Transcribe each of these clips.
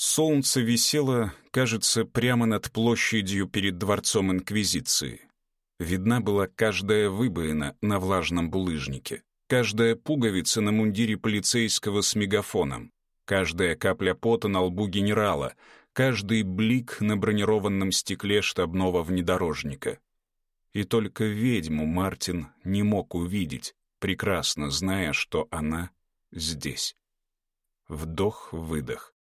Солнце висело, кажется, прямо над площадью перед дворцом Инквизиции. Видна была каждая выбоина на влажном булыжнике, каждая пуговица на мундире полицейского с мегафоном, каждая капля пота на лбу генерала, каждый блик на бронированном стекле штабного внедорожника. И только ведьму Мартин не мог увидеть, прекрасно зная, что она здесь. Вдох-выдох.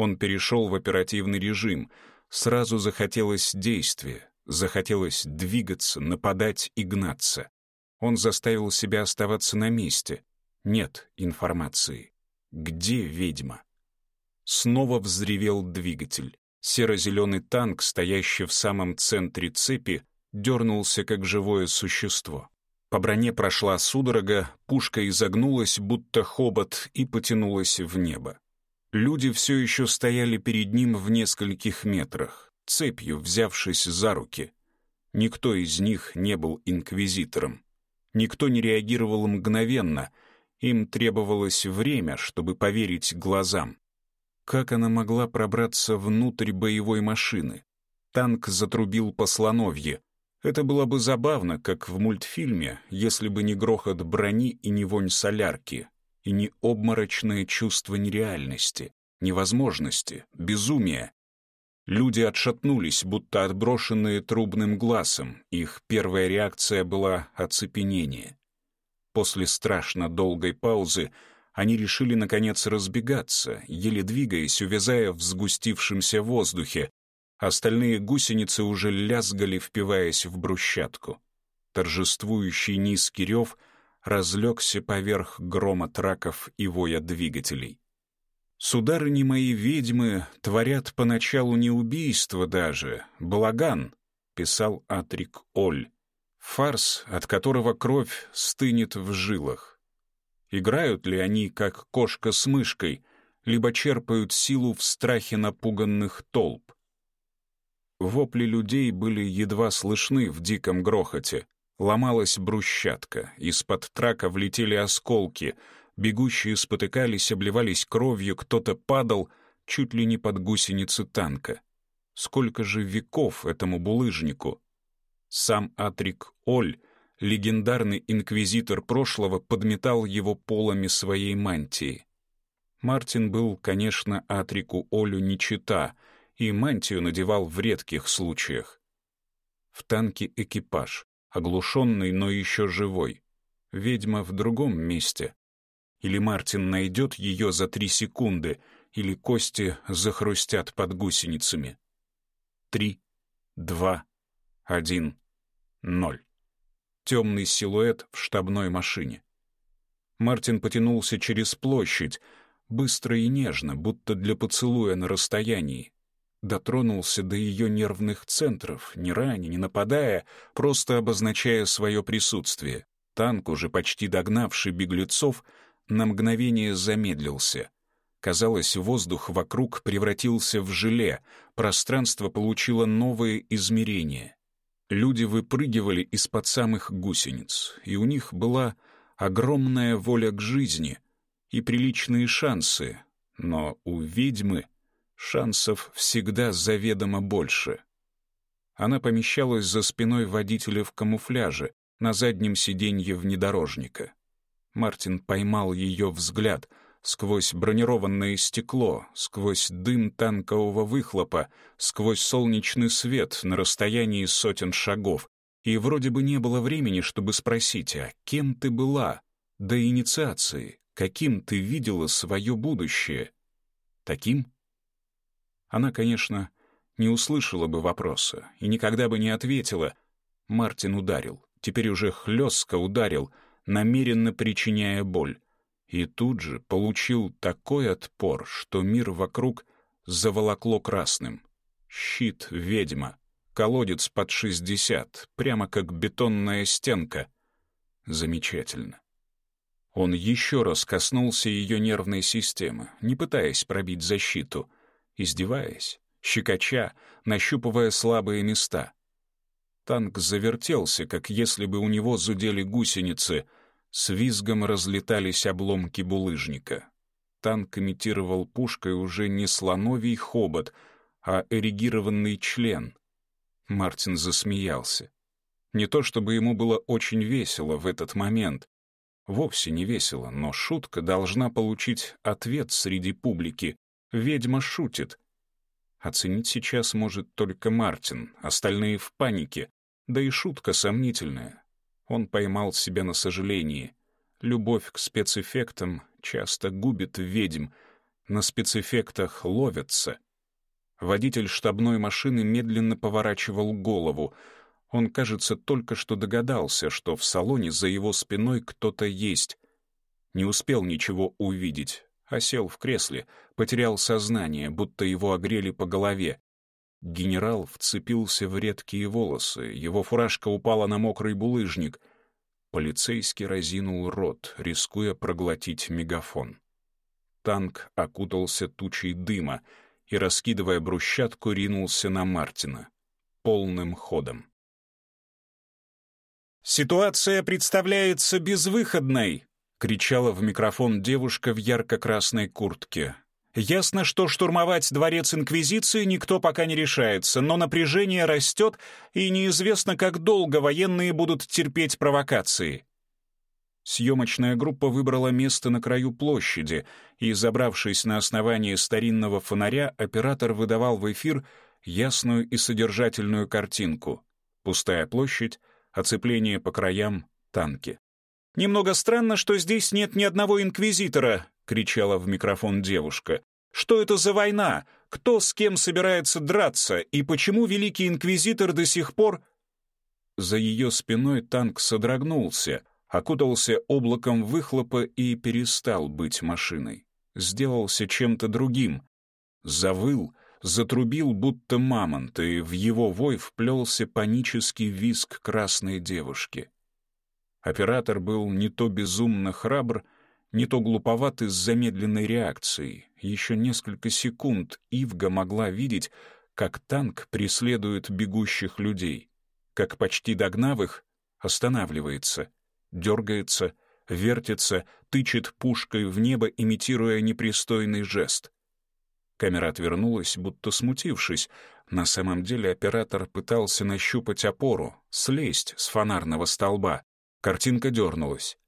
Он перешел в оперативный режим. Сразу захотелось действия, захотелось двигаться, нападать и гнаться. Он заставил себя оставаться на месте. Нет информации. Где ведьма? Снова взревел двигатель. Серо-зеленый танк, стоящий в самом центре цепи, дернулся как живое существо. По броне прошла судорога, пушка изогнулась, будто хобот, и потянулась в небо. Люди все еще стояли перед ним в нескольких метрах, цепью взявшись за руки. Никто из них не был инквизитором. Никто не реагировал мгновенно. Им требовалось время, чтобы поверить глазам. Как она могла пробраться внутрь боевой машины? Танк затрубил по слоновье. Это было бы забавно, как в мультфильме, если бы не грохот брони и не вонь солярки, и не обморочное чувство нереальности, невозможности, безумия. Люди отшатнулись, будто отброшенные трубным глазом, их первая реакция была оцепенение. После страшно долгой паузы они решили, наконец, разбегаться, еле двигаясь, увязая в сгустившемся воздухе. Остальные гусеницы уже лязгали, впиваясь в брусчатку. Торжествующий низкий рев — разлегся поверх грома траков и воя двигателей. Сударыни мои ведьмы творят поначалу не убийство даже, Благан писал Атрик Оль. Фарс, от которого кровь стынет в жилах. Играют ли они, как кошка с мышкой, либо черпают силу в страхе напуганных толп? Вопли людей были едва слышны в диком грохоте. Ломалась брусчатка, из-под трака влетели осколки, бегущие спотыкались, обливались кровью, кто-то падал чуть ли не под гусеницы танка. Сколько же веков этому булыжнику! Сам Атрик Оль, легендарный инквизитор прошлого, подметал его полами своей мантии. Мартин был, конечно, Атрику Олю не чита, и мантию надевал в редких случаях. В танке экипаж оглушенный, но еще живой. Ведьма в другом месте. Или Мартин найдет ее за три секунды, или кости захрустят под гусеницами. Три, два, один, ноль. Темный силуэт в штабной машине. Мартин потянулся через площадь, быстро и нежно, будто для поцелуя на расстоянии дотронулся до ее нервных центров, не раня, не нападая, просто обозначая свое присутствие. Танк, уже почти догнавший беглецов, на мгновение замедлился. Казалось, воздух вокруг превратился в желе, пространство получило новые измерения. Люди выпрыгивали из-под самых гусениц, и у них была огромная воля к жизни и приличные шансы, но у ведьмы — Шансов всегда заведомо больше. Она помещалась за спиной водителя в камуфляже, на заднем сиденье внедорожника. Мартин поймал ее взгляд сквозь бронированное стекло, сквозь дым танкового выхлопа, сквозь солнечный свет на расстоянии сотен шагов, и вроде бы не было времени, чтобы спросить, а кем ты была? До инициации, каким ты видела свое будущее? Таким, она, конечно, не услышала бы вопроса и никогда бы не ответила. Мартин ударил, теперь уже хлестко ударил, намеренно причиняя боль. И тут же получил такой отпор, что мир вокруг заволокло красным. Щит ведьма, колодец под 60, прямо как бетонная стенка. Замечательно. Он еще раз коснулся ее нервной системы, не пытаясь пробить защиту — издеваясь, щекоча, нащупывая слабые места. Танк завертелся, как если бы у него зудели гусеницы, с визгом разлетались обломки булыжника. Танк имитировал пушкой уже не слоновий хобот, а эрегированный член. Мартин засмеялся. Не то чтобы ему было очень весело в этот момент. Вовсе не весело, но шутка должна получить ответ среди публики, Ведьма шутит. Оценить сейчас может только Мартин, остальные в панике, да и шутка сомнительная. Он поймал себя на сожалении. Любовь к спецэффектам часто губит ведьм, на спецэффектах ловятся. Водитель штабной машины медленно поворачивал голову. Он, кажется, только что догадался, что в салоне за его спиной кто-то есть. Не успел ничего увидеть, осел в кресле, потерял сознание, будто его огрели по голове. Генерал вцепился в редкие волосы, его фуражка упала на мокрый булыжник. Полицейский разинул рот, рискуя проглотить мегафон. Танк окутался тучей дыма и, раскидывая брусчатку, ринулся на Мартина. Полным ходом. «Ситуация представляется безвыходной», кричала в микрофон девушка в ярко-красной куртке. Ясно, что штурмовать дворец Инквизиции никто пока не решается, но напряжение растет, и неизвестно, как долго военные будут терпеть провокации. Съемочная группа выбрала место на краю площади, и, забравшись на основание старинного фонаря, оператор выдавал в эфир ясную и содержательную картинку. Пустая площадь, оцепление по краям, танки. «Немного странно, что здесь нет ни одного инквизитора», — кричала в микрофон девушка. «Что это за война? Кто с кем собирается драться? И почему Великий Инквизитор до сих пор...» За ее спиной танк содрогнулся, окутался облаком выхлопа и перестал быть машиной. Сделался чем-то другим. Завыл, затрубил, будто мамонт, и в его вой вплелся панический визг красной девушки. Оператор был не то безумно храбр, не то глуповат из замедленной реакции. Еще несколько секунд Ивга могла видеть, как танк преследует бегущих людей, как почти догнав их, останавливается, дергается, вертится, тычет пушкой в небо, имитируя непристойный жест. Камера отвернулась, будто смутившись. На самом деле оператор пытался нащупать опору, слезть с фонарного столба. Картинка дернулась.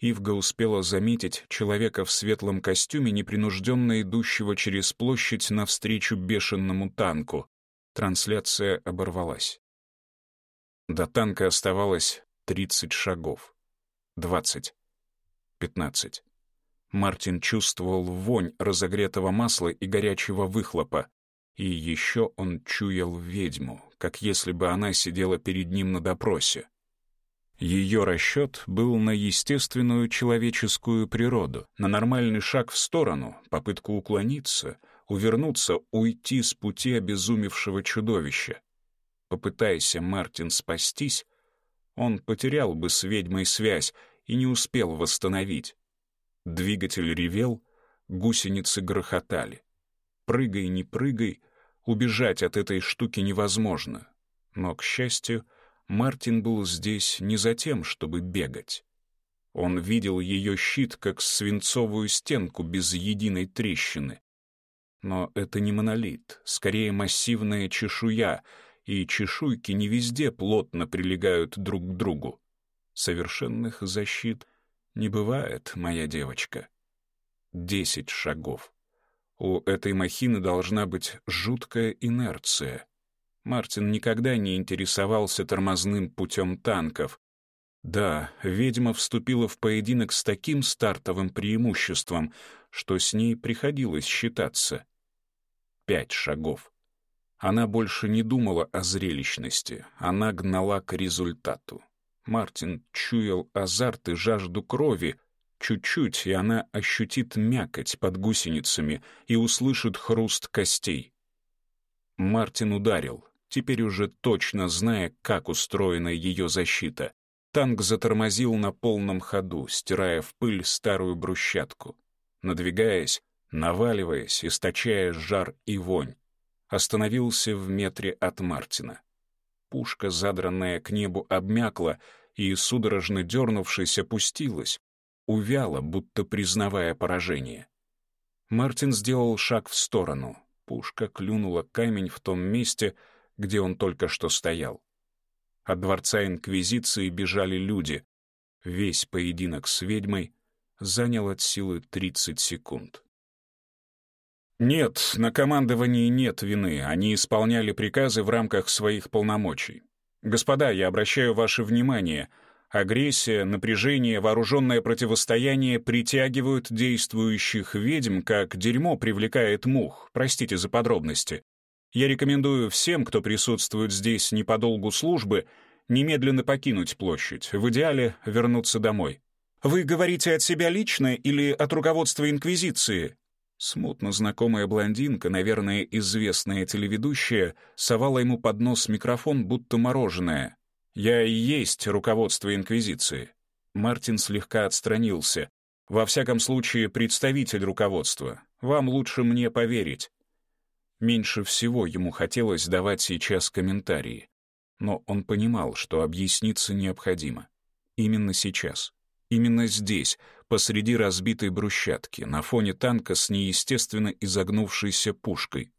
Ивга успела заметить человека в светлом костюме, непринужденно идущего через площадь навстречу бешеному танку. Трансляция оборвалась. До танка оставалось 30 шагов. 20. 15. Мартин чувствовал вонь разогретого масла и горячего выхлопа. И еще он чуял ведьму, как если бы она сидела перед ним на допросе. Ее расчет был на естественную человеческую природу, на нормальный шаг в сторону, попытку уклониться, увернуться, уйти с пути обезумевшего чудовища. Попытаясь Мартин спастись, он потерял бы с ведьмой связь и не успел восстановить. Двигатель ревел, гусеницы грохотали. Прыгай, не прыгай, убежать от этой штуки невозможно. Но, к счастью, — Мартин был здесь не за тем, чтобы бегать. Он видел ее щит как свинцовую стенку без единой трещины. Но это не монолит, скорее массивная чешуя, и чешуйки не везде плотно прилегают друг к другу. Совершенных защит не бывает, моя девочка. Десять шагов. У этой махины должна быть жуткая инерция. Мартин никогда не интересовался тормозным путем танков. Да, ведьма вступила в поединок с таким стартовым преимуществом, что с ней приходилось считаться. Пять шагов. Она больше не думала о зрелищности, она гнала к результату. Мартин чуял азарт и жажду крови. Чуть-чуть, и она ощутит мякоть под гусеницами и услышит хруст костей. Мартин ударил теперь уже точно зная, как устроена ее защита. Танк затормозил на полном ходу, стирая в пыль старую брусчатку. Надвигаясь, наваливаясь, источая жар и вонь, остановился в метре от Мартина. Пушка, задранная к небу, обмякла и, судорожно дернувшись, опустилась, увяла, будто признавая поражение. Мартин сделал шаг в сторону. Пушка клюнула камень в том месте, где он только что стоял. От дворца Инквизиции бежали люди. Весь поединок с ведьмой занял от силы 30 секунд. Нет, на командовании нет вины, они исполняли приказы в рамках своих полномочий. Господа, я обращаю ваше внимание — Агрессия, напряжение, вооруженное противостояние притягивают действующих ведьм, как дерьмо привлекает мух, простите за подробности, я рекомендую всем, кто присутствует здесь не по долгу службы, немедленно покинуть площадь, в идеале вернуться домой. Вы говорите от себя лично или от руководства Инквизиции? Смутно знакомая блондинка, наверное, известная телеведущая, совала ему под нос микрофон, будто мороженое. «Я и есть руководство Инквизиции». Мартин слегка отстранился. «Во всяком случае, представитель руководства. Вам лучше мне поверить. Меньше всего ему хотелось давать сейчас комментарии. Но он понимал, что объясниться необходимо. Именно сейчас. Именно здесь, посреди разбитой брусчатки, на фоне танка с неестественно изогнувшейся пушкой.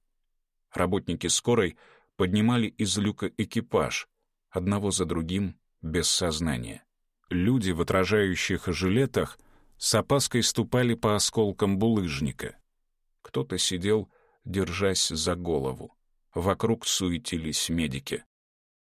Работники скорой поднимали из люка экипаж, одного за другим, без сознания. Люди в отражающих жилетах с опаской ступали по осколкам булыжника. Кто-то сидел держась за голову. Вокруг суетились медики.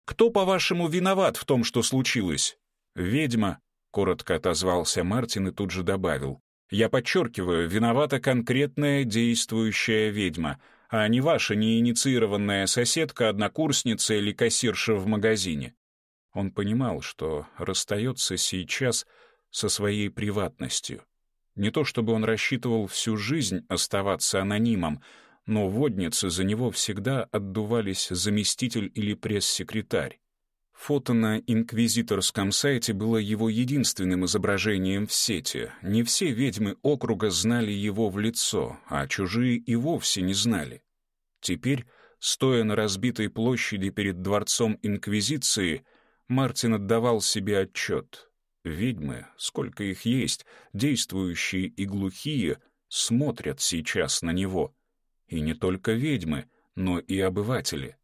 «Кто, по-вашему, виноват в том, что случилось?» «Ведьма», — коротко отозвался Мартин и тут же добавил. «Я подчеркиваю, виновата конкретная действующая ведьма, а не ваша неинициированная соседка, однокурсница или кассирша в магазине». Он понимал, что расстается сейчас со своей приватностью. Не то чтобы он рассчитывал всю жизнь оставаться анонимом, но водницы за него всегда отдувались заместитель или пресс-секретарь. Фото на инквизиторском сайте было его единственным изображением в сети. Не все ведьмы округа знали его в лицо, а чужие и вовсе не знали. Теперь, стоя на разбитой площади перед дворцом Инквизиции, Мартин отдавал себе отчет. Ведьмы, сколько их есть, действующие и глухие, смотрят сейчас на него — и не только ведьмы, но и обыватели.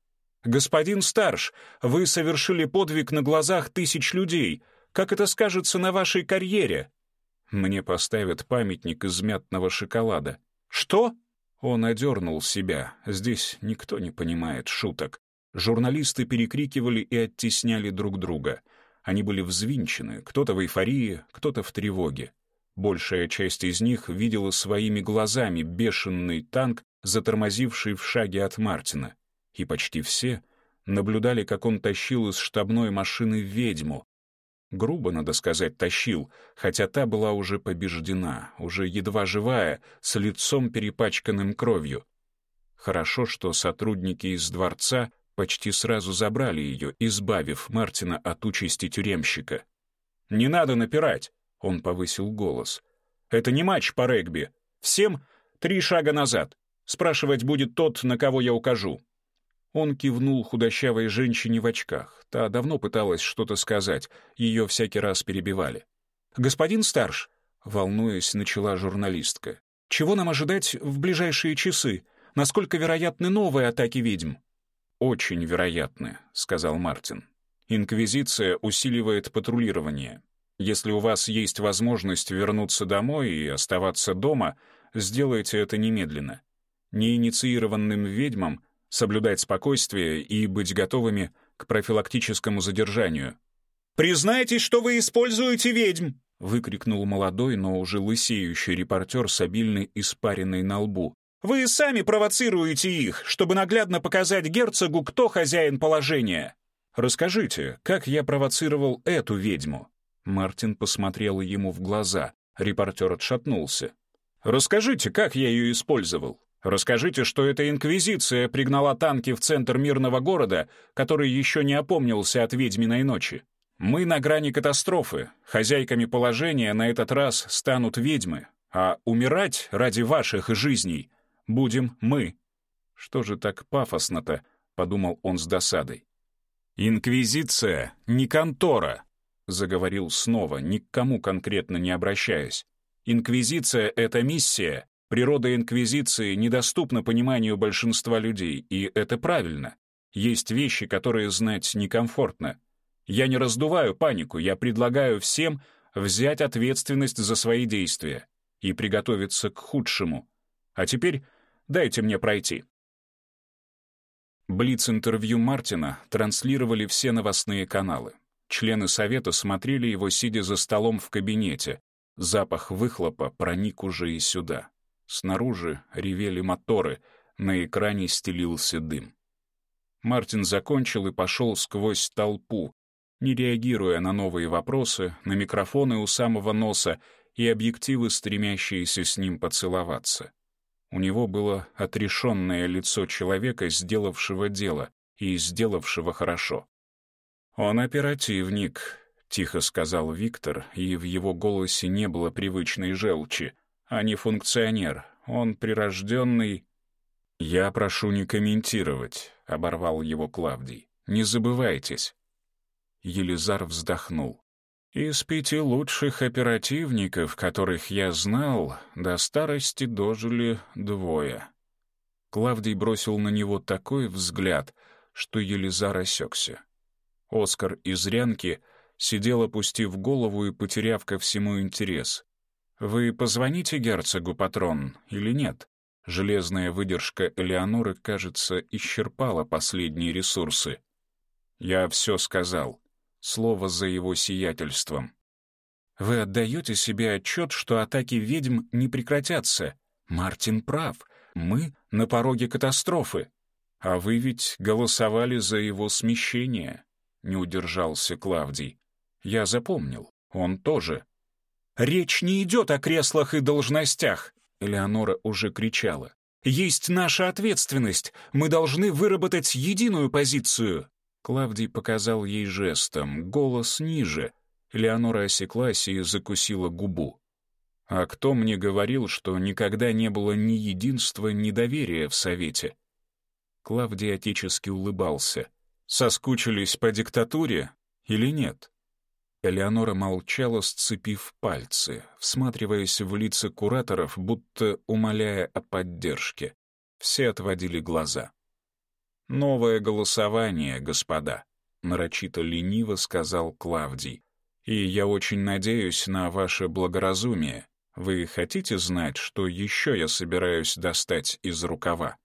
«Господин Старш, вы совершили подвиг на глазах тысяч людей. Как это скажется на вашей карьере?» Мне поставят памятник из мятного шоколада. «Что?» Он одернул себя. Здесь никто не понимает шуток. Журналисты перекрикивали и оттесняли друг друга. Они были взвинчены, кто-то в эйфории, кто-то в тревоге. Большая часть из них видела своими глазами бешеный танк, затормозивший в шаге от Мартина. И почти все наблюдали, как он тащил из штабной машины ведьму. Грубо, надо сказать, тащил, хотя та была уже побеждена, уже едва живая, с лицом перепачканным кровью. Хорошо, что сотрудники из дворца почти сразу забрали ее, избавив Мартина от участи тюремщика. «Не надо напирать!» Он повысил голос. «Это не матч по регби. Всем три шага назад. Спрашивать будет тот, на кого я укажу». Он кивнул худощавой женщине в очках. Та давно пыталась что-то сказать, ее всякий раз перебивали. «Господин Старш», — волнуясь, начала журналистка, «чего нам ожидать в ближайшие часы? Насколько вероятны новые атаки ведьм?» «Очень вероятны», — сказал Мартин. «Инквизиция усиливает патрулирование. Если у вас есть возможность вернуться домой и оставаться дома, сделайте это немедленно. Неинициированным ведьмам соблюдать спокойствие и быть готовыми к профилактическому задержанию. «Признайтесь, что вы используете ведьм!» — выкрикнул молодой, но уже лысеющий репортер с обильной испаренной на лбу. «Вы сами провоцируете их, чтобы наглядно показать герцогу, кто хозяин положения!» «Расскажите, как я провоцировал эту ведьму?» Мартин посмотрел ему в глаза. Репортер отшатнулся. «Расскажите, как я ее использовал? Расскажите, что эта инквизиция пригнала танки в центр мирного города, который еще не опомнился от ведьминой ночи. Мы на грани катастрофы. Хозяйками положения на этот раз станут ведьмы. А умирать ради ваших жизней будем мы». «Что же так пафосно-то?» — подумал он с досадой. «Инквизиция — не контора», — заговорил снова, ни к кому конкретно не обращаясь. «Инквизиция — это миссия. Природа Инквизиции недоступна пониманию большинства людей, и это правильно. Есть вещи, которые знать некомфортно. Я не раздуваю панику, я предлагаю всем взять ответственность за свои действия и приготовиться к худшему. А теперь дайте мне пройти». Блиц-интервью Мартина транслировали все новостные каналы. Члены совета смотрели его, сидя за столом в кабинете. Запах выхлопа проник уже и сюда. Снаружи ревели моторы, на экране стелился дым. Мартин закончил и пошел сквозь толпу, не реагируя на новые вопросы, на микрофоны у самого носа и объективы, стремящиеся с ним поцеловаться. У него было отрешенное лицо человека, сделавшего дело и сделавшего хорошо. «Он оперативник», — тихо сказал Виктор, и в его голосе не было привычной желчи. «А не функционер. Он прирожденный...» «Я прошу не комментировать», — оборвал его Клавдий. «Не забывайтесь». Елизар вздохнул. «Из пяти лучших оперативников, которых я знал, до старости дожили двое». Клавдий бросил на него такой взгляд, что Елизар осекся. Оскар из Рянки сидел, опустив голову и потеряв ко всему интерес. «Вы позвоните герцогу, патрон, или нет?» Железная выдержка Элеоноры, кажется, исчерпала последние ресурсы. «Я все сказал. Слово за его сиятельством». «Вы отдаете себе отчет, что атаки ведьм не прекратятся. Мартин прав. Мы на пороге катастрофы. А вы ведь голосовали за его смещение», — не удержался Клавдий. «Я запомнил. Он тоже». «Речь не идет о креслах и должностях!» — Элеонора уже кричала. «Есть наша ответственность. Мы должны выработать единую позицию». Клавдий показал ей жестом, голос ниже. Леонора осеклась и закусила губу. «А кто мне говорил, что никогда не было ни единства, ни доверия в Совете?» Клавдий отечески улыбался. Соскучились по диктатуре или нет? Элеонора молчала, сцепив пальцы, всматриваясь в лица кураторов, будто умоляя о поддержке. Все отводили глаза. «Новое голосование, господа», — нарочито лениво сказал Клавдий. «И я очень надеюсь на ваше благоразумие. Вы хотите знать, что еще я собираюсь достать из рукава?»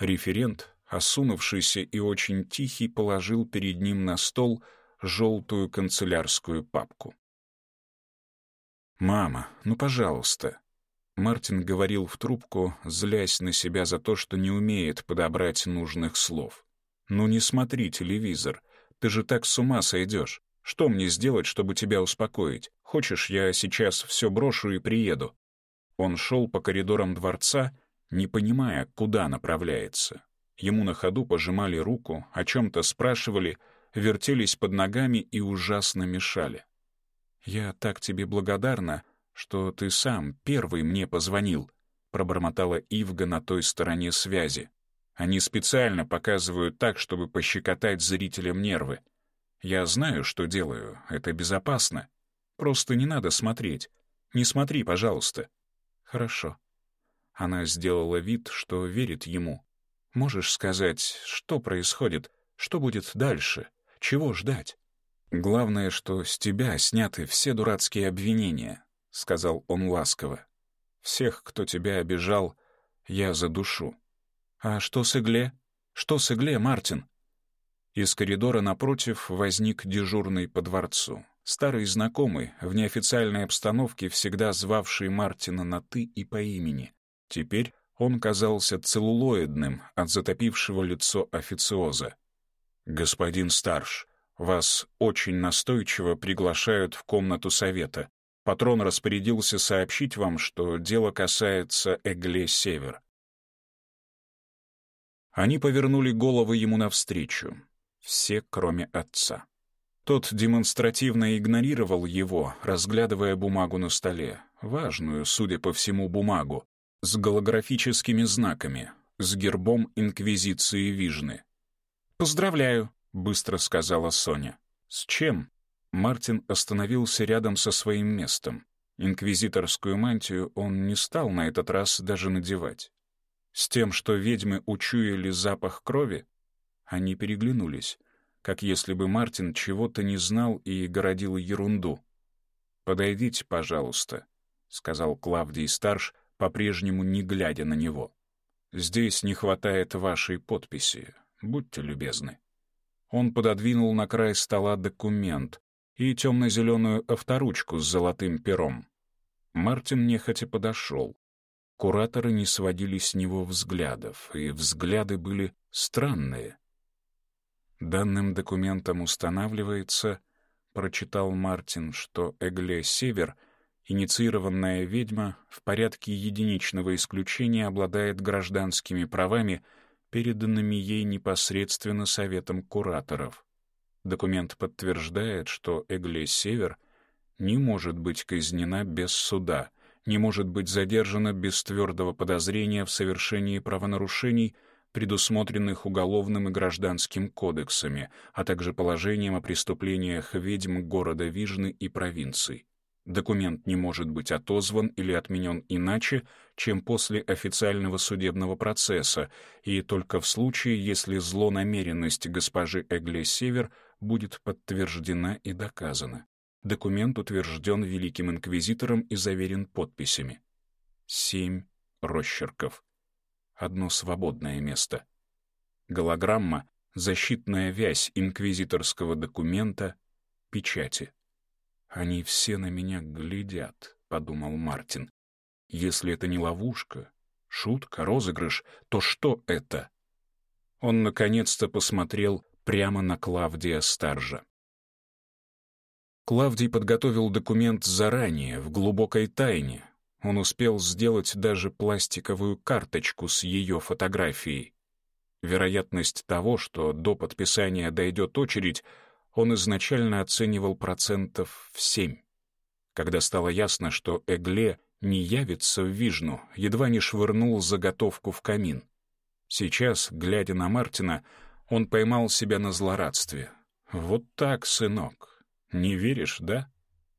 Референт осунувшийся и очень тихий, положил перед ним на стол желтую канцелярскую папку. «Мама, ну, пожалуйста!» Мартин говорил в трубку, злясь на себя за то, что не умеет подобрать нужных слов. «Ну не смотри телевизор, ты же так с ума сойдешь. Что мне сделать, чтобы тебя успокоить? Хочешь, я сейчас все брошу и приеду?» Он шел по коридорам дворца, не понимая, куда направляется. Ему на ходу пожимали руку, о чем-то спрашивали, вертелись под ногами и ужасно мешали. «Я так тебе благодарна, что ты сам первый мне позвонил», пробормотала Ивга на той стороне связи. «Они специально показывают так, чтобы пощекотать зрителям нервы. Я знаю, что делаю, это безопасно. Просто не надо смотреть. Не смотри, пожалуйста». «Хорошо». Она сделала вид, что верит ему, Можешь сказать, что происходит, что будет дальше, чего ждать? Главное, что с тебя сняты все дурацкие обвинения, сказал он ласково. Всех, кто тебя обижал, я задушу. А что с Игле? Что с Игле, Мартин? Из коридора напротив возник дежурный по дворцу. Старый знакомый, в неофициальной обстановке всегда звавший Мартина на «ты» и по имени. Теперь он казался целлулоидным от затопившего лицо официоза. «Господин Старш, вас очень настойчиво приглашают в комнату совета. Патрон распорядился сообщить вам, что дело касается Эгле-Север». Они повернули головы ему навстречу. Все, кроме отца. Тот демонстративно игнорировал его, разглядывая бумагу на столе. Важную, судя по всему, бумагу с голографическими знаками, с гербом Инквизиции Вижны. «Поздравляю», — быстро сказала Соня. «С чем?» Мартин остановился рядом со своим местом. Инквизиторскую мантию он не стал на этот раз даже надевать. С тем, что ведьмы учуяли запах крови, они переглянулись, как если бы Мартин чего-то не знал и городил ерунду. «Подойдите, пожалуйста», — сказал Клавдий Старш, по-прежнему не глядя на него. «Здесь не хватает вашей подписи. Будьте любезны». Он пододвинул на край стола документ и темно-зеленую авторучку с золотым пером. Мартин нехотя подошел. Кураторы не сводили с него взглядов, и взгляды были странные. «Данным документом устанавливается», — прочитал Мартин, что Эгле Север — инициированная ведьма в порядке единичного исключения обладает гражданскими правами, переданными ей непосредственно Советом кураторов. Документ подтверждает, что Эгле Север не может быть казнена без суда, не может быть задержана без твердого подозрения в совершении правонарушений, предусмотренных Уголовным и Гражданским кодексами, а также положением о преступлениях ведьм города Вижны и провинций. Документ не может быть отозван или отменен иначе, чем после официального судебного процесса, и только в случае, если злонамеренность госпожи Эгле Север будет подтверждена и доказана. Документ утвержден Великим Инквизитором и заверен подписями. Семь росчерков. Одно свободное место. Голограмма — защитная вязь инквизиторского документа, печати. «Они все на меня глядят», — подумал Мартин. «Если это не ловушка, шутка, розыгрыш, то что это?» Он наконец-то посмотрел прямо на Клавдия Старжа. Клавдий подготовил документ заранее, в глубокой тайне. Он успел сделать даже пластиковую карточку с ее фотографией. Вероятность того, что до подписания дойдет очередь, он изначально оценивал процентов в семь, Когда стало ясно, что Эгле не явится в Вижну, едва не швырнул заготовку в камин. Сейчас, глядя на Мартина, он поймал себя на злорадстве. «Вот так, сынок. Не веришь, да?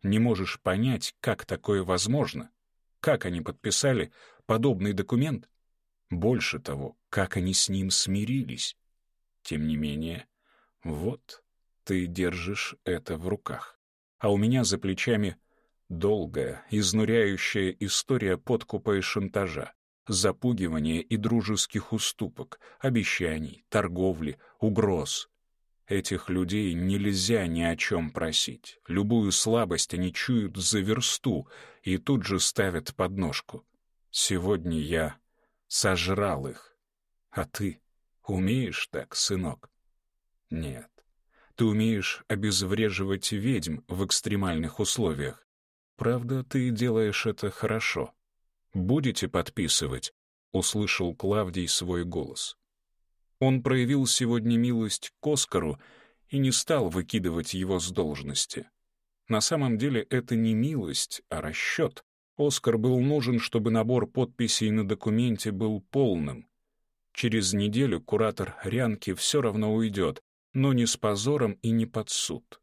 Не можешь понять, как такое возможно? Как они подписали подобный документ? Больше того, как они с ним смирились? Тем не менее, вот ты держишь это в руках. А у меня за плечами долгая, изнуряющая история подкупа и шантажа, запугивания и дружеских уступок, обещаний, торговли, угроз. Этих людей нельзя ни о чем просить. Любую слабость они чуют за версту и тут же ставят подножку. Сегодня я сожрал их. А ты умеешь так, сынок? Нет. Ты умеешь обезвреживать ведьм в экстремальных условиях. Правда, ты делаешь это хорошо. Будете подписывать?» — услышал Клавдий свой голос. Он проявил сегодня милость к Оскару и не стал выкидывать его с должности. На самом деле это не милость, а расчет. Оскар был нужен, чтобы набор подписей на документе был полным. Через неделю куратор Рянки все равно уйдет, но не с позором и не под суд.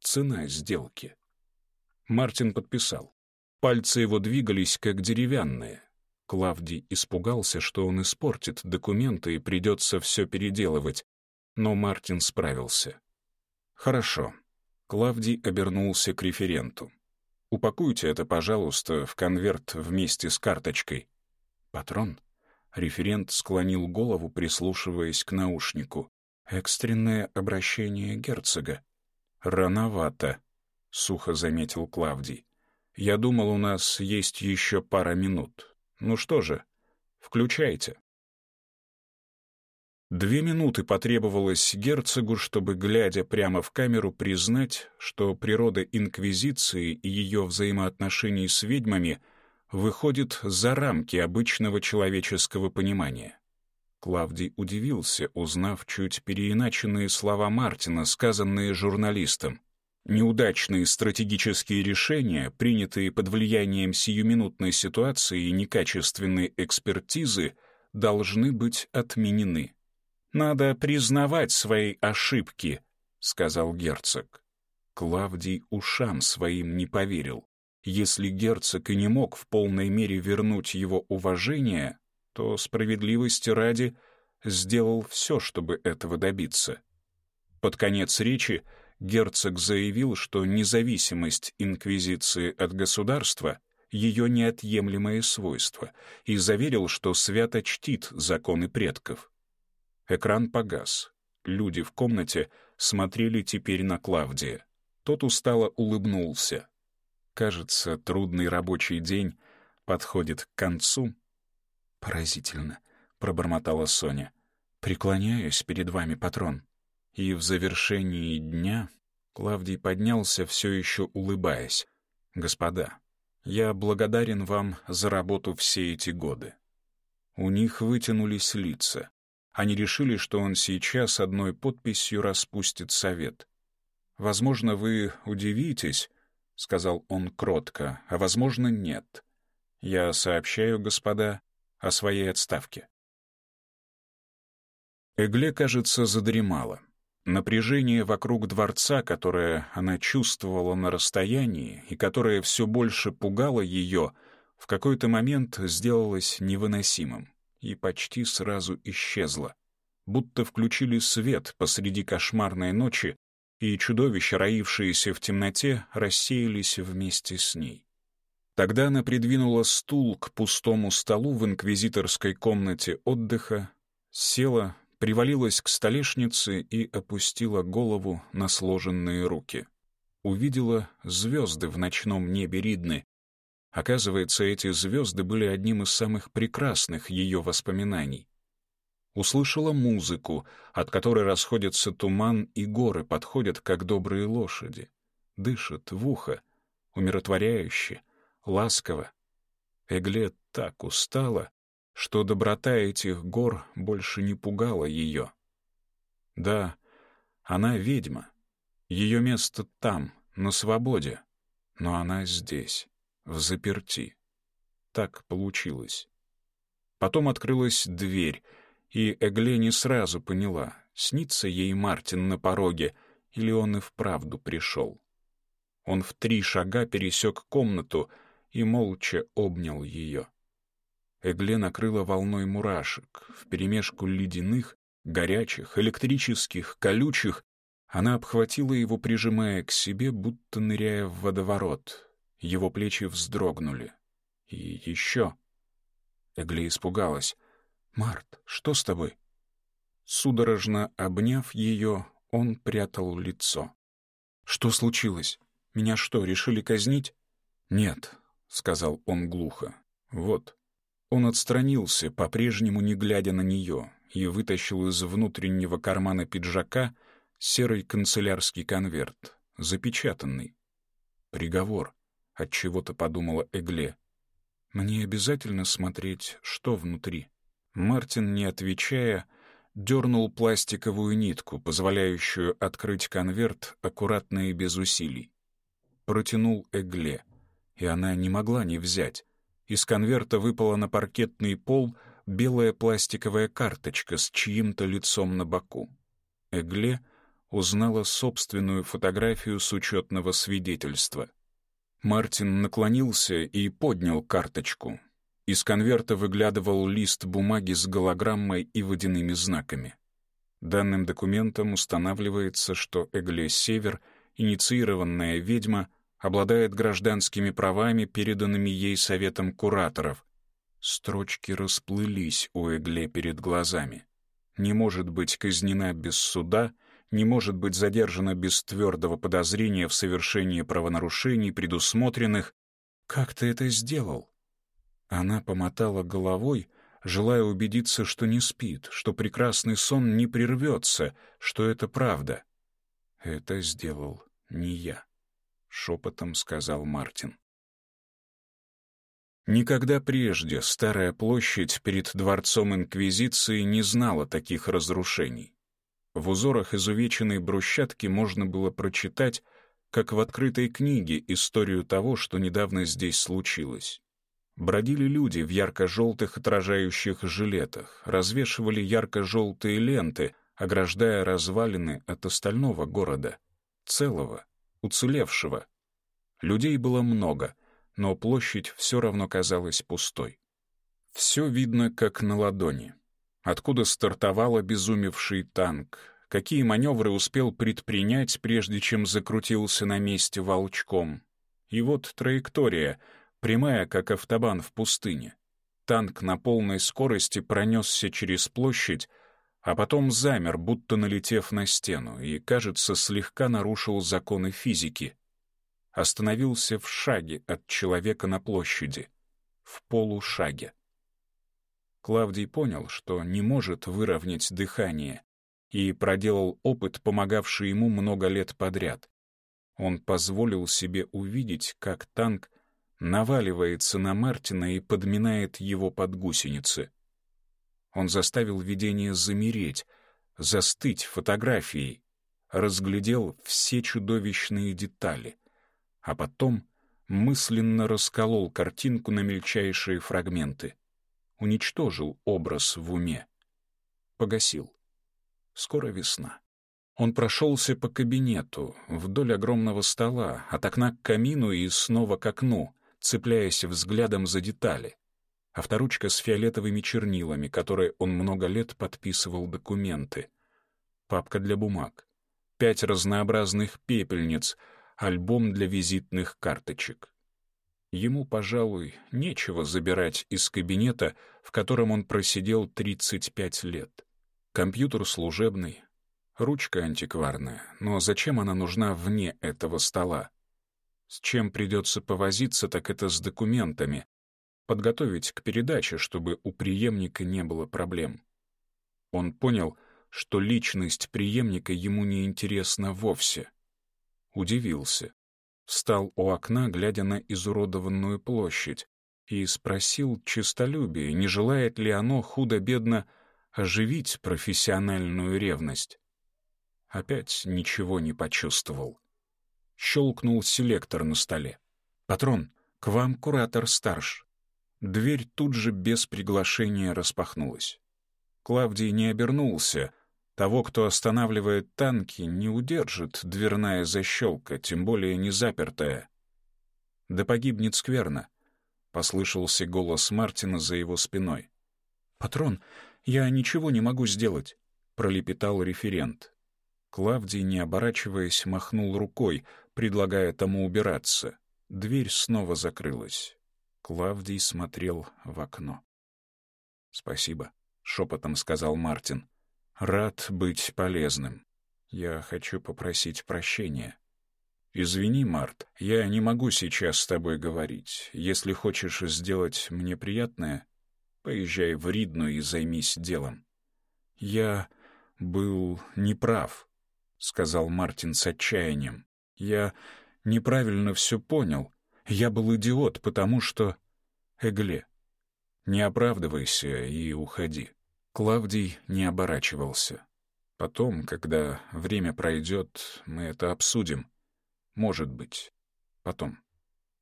Цена сделки. Мартин подписал. Пальцы его двигались, как деревянные. Клавдий испугался, что он испортит документы и придется все переделывать, но Мартин справился. «Хорошо». Клавдий обернулся к референту. «Упакуйте это, пожалуйста, в конверт вместе с карточкой». «Патрон?» Референт склонил голову, прислушиваясь к наушнику. «Экстренное обращение герцога». «Рановато», — сухо заметил Клавдий. «Я думал, у нас есть еще пара минут. Ну что же, включайте». Две минуты потребовалось герцогу, чтобы, глядя прямо в камеру, признать, что природа Инквизиции и ее взаимоотношений с ведьмами выходит за рамки обычного человеческого понимания. Клавдий удивился, узнав чуть переиначенные слова Мартина, сказанные журналистом. Неудачные стратегические решения, принятые под влиянием сиюминутной ситуации и некачественной экспертизы, должны быть отменены. «Надо признавать свои ошибки», — сказал герцог. Клавдий ушам своим не поверил. Если герцог и не мог в полной мере вернуть его уважение, что справедливости ради сделал все, чтобы этого добиться. Под конец речи герцог заявил, что независимость инквизиции от государства — ее неотъемлемое свойство, и заверил, что свято чтит законы предков. Экран погас. Люди в комнате смотрели теперь на Клавдия. Тот устало улыбнулся. Кажется, трудный рабочий день подходит к концу, «Поразительно», — пробормотала Соня. «Преклоняюсь перед вами, патрон». И в завершении дня Клавдий поднялся, все еще улыбаясь. «Господа, я благодарен вам за работу все эти годы». У них вытянулись лица. Они решили, что он сейчас одной подписью распустит совет. «Возможно, вы удивитесь», — сказал он кротко, — «а возможно, нет. Я сообщаю, господа, о своей отставке. Эгле, кажется, задремала. Напряжение вокруг дворца, которое она чувствовала на расстоянии и которое все больше пугало ее, в какой-то момент сделалось невыносимым и почти сразу исчезло. Будто включили свет посреди кошмарной ночи, и чудовища, роившиеся в темноте, рассеялись вместе с ней. Тогда она придвинула стул к пустому столу в инквизиторской комнате отдыха, села, привалилась к столешнице и опустила голову на сложенные руки. Увидела звезды в ночном небе Ридны. Оказывается, эти звезды были одним из самых прекрасных ее воспоминаний. Услышала музыку, от которой расходится туман, и горы подходят, как добрые лошади. Дышит в ухо, умиротворяюще, ласково. Эгле так устала, что доброта этих гор больше не пугала ее. Да, она ведьма. Ее место там, на свободе. Но она здесь, в заперти. Так получилось. Потом открылась дверь, и Эгле не сразу поняла, снится ей Мартин на пороге, или он и вправду пришел. Он в три шага пересек комнату — и молча обнял ее. Эгле накрыла волной мурашек, вперемешку ледяных, горячих, электрических, колючих. Она обхватила его, прижимая к себе, будто ныряя в водоворот. Его плечи вздрогнули. И еще. Эгле испугалась. «Март, что с тобой?» Судорожно обняв ее, он прятал лицо. «Что случилось? Меня что, решили казнить?» «Нет, — сказал он глухо. «Вот». Он отстранился, по-прежнему не глядя на нее, и вытащил из внутреннего кармана пиджака серый канцелярский конверт, запечатанный. «Приговор», — от чего то подумала Эгле. «Мне обязательно смотреть, что внутри». Мартин, не отвечая, дернул пластиковую нитку, позволяющую открыть конверт аккуратно и без усилий. Протянул Эгле — и она не могла не взять. Из конверта выпала на паркетный пол белая пластиковая карточка с чьим-то лицом на боку. Эгле узнала собственную фотографию с учетного свидетельства. Мартин наклонился и поднял карточку. Из конверта выглядывал лист бумаги с голограммой и водяными знаками. Данным документом устанавливается, что Эгле Север, инициированная ведьма — обладает гражданскими правами, переданными ей советом кураторов. Строчки расплылись у Эгле перед глазами. Не может быть казнена без суда, не может быть задержана без твердого подозрения в совершении правонарушений, предусмотренных. «Как ты это сделал?» Она помотала головой, желая убедиться, что не спит, что прекрасный сон не прервется, что это правда. «Это сделал не я». — шепотом сказал Мартин. Никогда прежде Старая площадь перед Дворцом Инквизиции не знала таких разрушений. В узорах изувеченной брусчатки можно было прочитать, как в открытой книге, историю того, что недавно здесь случилось. Бродили люди в ярко-желтых отражающих жилетах, развешивали ярко-желтые ленты, ограждая развалины от остального города, целого уцелевшего. Людей было много, но площадь все равно казалась пустой. Все видно, как на ладони. Откуда стартовал обезумевший танк, какие маневры успел предпринять, прежде чем закрутился на месте волчком. И вот траектория, прямая, как автобан в пустыне. Танк на полной скорости пронесся через площадь, а потом замер, будто налетев на стену, и, кажется, слегка нарушил законы физики. Остановился в шаге от человека на площади, в полушаге. Клавдий понял, что не может выровнять дыхание, и проделал опыт, помогавший ему много лет подряд. Он позволил себе увидеть, как танк наваливается на Мартина и подминает его под гусеницы — он заставил видение замереть, застыть фотографией, разглядел все чудовищные детали, а потом мысленно расколол картинку на мельчайшие фрагменты, уничтожил образ в уме, погасил. Скоро весна. Он прошелся по кабинету, вдоль огромного стола, от окна к камину и снова к окну, цепляясь взглядом за детали — авторучка с фиолетовыми чернилами, которой он много лет подписывал документы, папка для бумаг, пять разнообразных пепельниц, альбом для визитных карточек. Ему, пожалуй, нечего забирать из кабинета, в котором он просидел 35 лет. Компьютер служебный, ручка антикварная, но зачем она нужна вне этого стола? С чем придется повозиться, так это с документами, подготовить к передаче, чтобы у преемника не было проблем. Он понял, что личность преемника ему не интересна вовсе. Удивился. Встал у окна, глядя на изуродованную площадь, и спросил честолюбие, не желает ли оно худо-бедно оживить профессиональную ревность. Опять ничего не почувствовал. Щелкнул селектор на столе. «Патрон, к вам куратор старш». Дверь тут же без приглашения распахнулась. Клавдий не обернулся. Того, кто останавливает танки, не удержит дверная защелка, тем более не запертая. «Да погибнет скверно», — послышался голос Мартина за его спиной. «Патрон, я ничего не могу сделать», — пролепетал референт. Клавдий, не оборачиваясь, махнул рукой, предлагая тому убираться. Дверь снова закрылась. Клавдий смотрел в окно. «Спасибо», — шепотом сказал Мартин. «Рад быть полезным. Я хочу попросить прощения». «Извини, Март, я не могу сейчас с тобой говорить. Если хочешь сделать мне приятное, поезжай в Ридну и займись делом». «Я был неправ», — сказал Мартин с отчаянием. «Я неправильно все понял. Я был идиот, потому что... Эгле. Не оправдывайся и уходи. Клавдий не оборачивался. Потом, когда время пройдет, мы это обсудим. Может быть. Потом.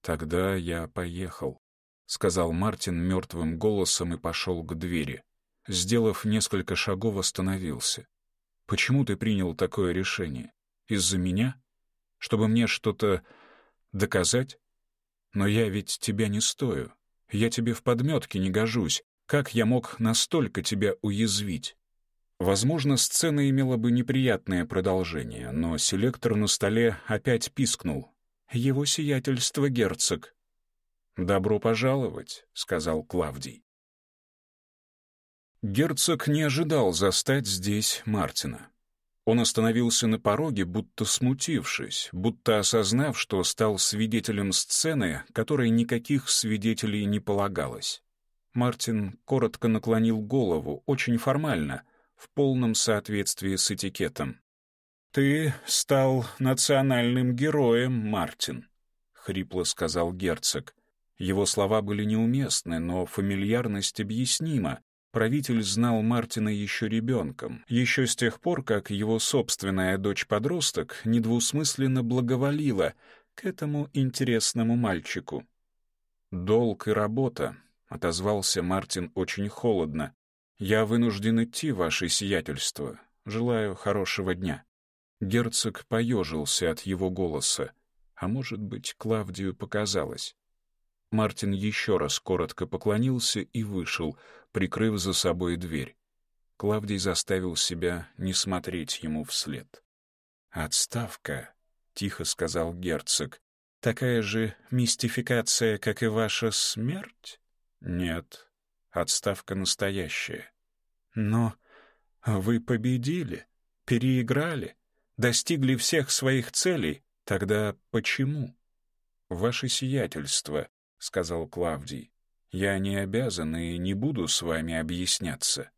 Тогда я поехал, сказал Мартин мертвым голосом и пошел к двери. Сделав несколько шагов, остановился. Почему ты принял такое решение? Из-за меня? Чтобы мне что-то доказать? Но я ведь тебя не стою. Я тебе в подметке не гожусь. Как я мог настолько тебя уязвить? Возможно, сцена имела бы неприятное продолжение, но селектор на столе опять пискнул. «Его сиятельство герцог». «Добро пожаловать», — сказал Клавдий. Герцог не ожидал застать здесь Мартина. Он остановился на пороге, будто смутившись, будто осознав, что стал свидетелем сцены, которой никаких свидетелей не полагалось. Мартин коротко наклонил голову, очень формально, в полном соответствии с этикетом. «Ты стал национальным героем, Мартин», — хрипло сказал герцог. Его слова были неуместны, но фамильярность объяснима, правитель знал Мартина еще ребенком, еще с тех пор, как его собственная дочь-подросток недвусмысленно благоволила к этому интересному мальчику. «Долг и работа», — отозвался Мартин очень холодно. «Я вынужден идти, ваше сиятельство. Желаю хорошего дня». Герцог поежился от его голоса. А может быть, Клавдию показалось. Мартин еще раз коротко поклонился и вышел, прикрыв за собой дверь. Клавдий заставил себя не смотреть ему вслед. «Отставка», — тихо сказал герцог, — «такая же мистификация, как и ваша смерть?» «Нет, отставка настоящая». «Но вы победили, переиграли, достигли всех своих целей. Тогда почему?» «Ваше сиятельство», — сказал Клавдий. «Я не обязан и не буду с вами объясняться.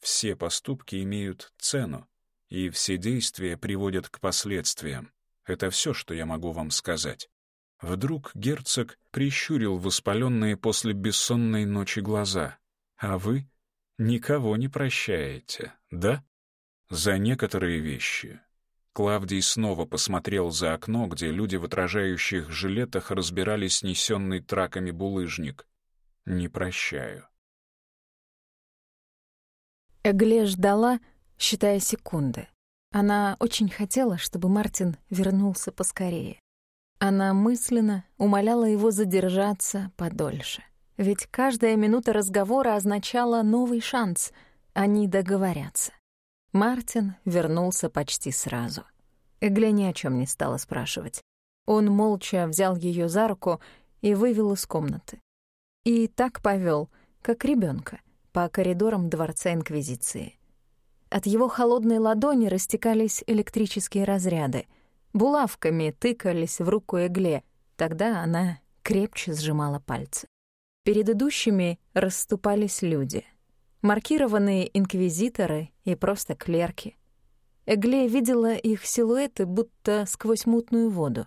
Все поступки имеют цену, и все действия приводят к последствиям. Это все, что я могу вам сказать». Вдруг герцог прищурил воспаленные после бессонной ночи глаза. «А вы никого не прощаете, да?» «За некоторые вещи Клавдий снова посмотрел за окно, где люди в отражающих жилетах разбирали снесенный траками булыжник. «Не прощаю». Эгле ждала, считая секунды. Она очень хотела, чтобы Мартин вернулся поскорее. Она мысленно умоляла его задержаться подольше. Ведь каждая минута разговора означала новый шанс. Они договорятся. Мартин вернулся почти сразу. Эгле ни о чем не стала спрашивать. Он молча взял ее за руку и вывел из комнаты. И так повел, как ребенка, по коридорам Дворца Инквизиции. От его холодной ладони растекались электрические разряды. Булавками тыкались в руку Эгле. Тогда она крепче сжимала пальцы. Перед идущими расступались люди — маркированные инквизиторы и просто клерки. Эгле видела их силуэты будто сквозь мутную воду.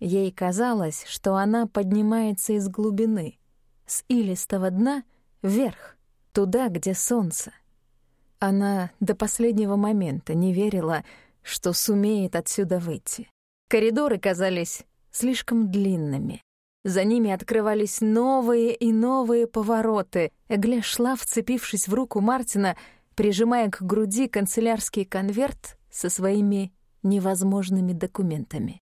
Ей казалось, что она поднимается из глубины, с илистого дна вверх, туда, где солнце. Она до последнего момента не верила, что сумеет отсюда выйти. Коридоры казались слишком длинными. За ними открывались новые и новые повороты. Эгле шла, вцепившись в руку Мартина, прижимая к груди канцелярский конверт со своими невозможными документами.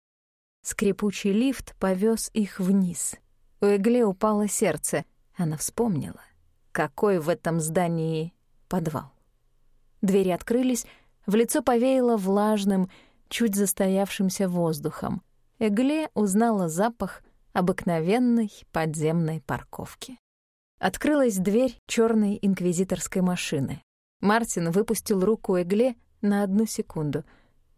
Скрипучий лифт повез их вниз. У Эгле упало сердце. Она вспомнила, какой в этом здании подвал. Двери открылись, в лицо повеяло влажным, чуть застоявшимся воздухом. Эгле узнала запах обыкновенной подземной парковки. Открылась дверь черной инквизиторской машины. Мартин выпустил руку Эгле на одну секунду.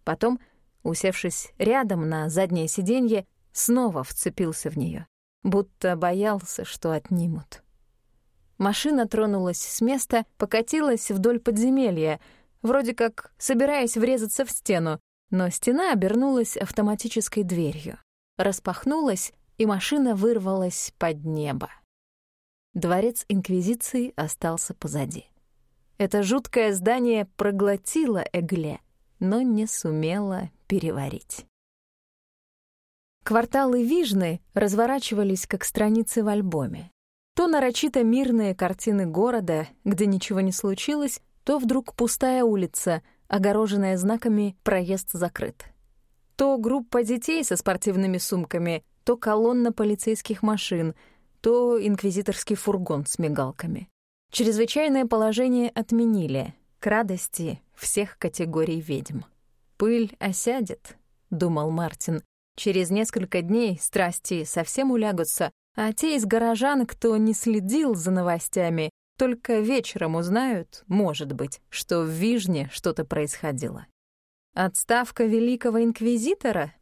Потом, усевшись рядом на заднее сиденье, снова вцепился в нее, будто боялся, что отнимут. Машина тронулась с места, покатилась вдоль подземелья, вроде как собираясь врезаться в стену, но стена обернулась автоматической дверью. Распахнулась, и машина вырвалась под небо. Дворец Инквизиции остался позади. Это жуткое здание проглотило Эгле, но не сумело переварить. Кварталы Вижны разворачивались как страницы в альбоме. То нарочито мирные картины города, где ничего не случилось, то вдруг пустая улица, огороженная знаками «Проезд закрыт». То группа детей со спортивными сумками — то колонна полицейских машин, то инквизиторский фургон с мигалками. Чрезвычайное положение отменили, к радости всех категорий ведьм. «Пыль осядет», — думал Мартин. «Через несколько дней страсти совсем улягутся, а те из горожан, кто не следил за новостями, только вечером узнают, может быть, что в Вижне что-то происходило». Отставка великого инквизитора?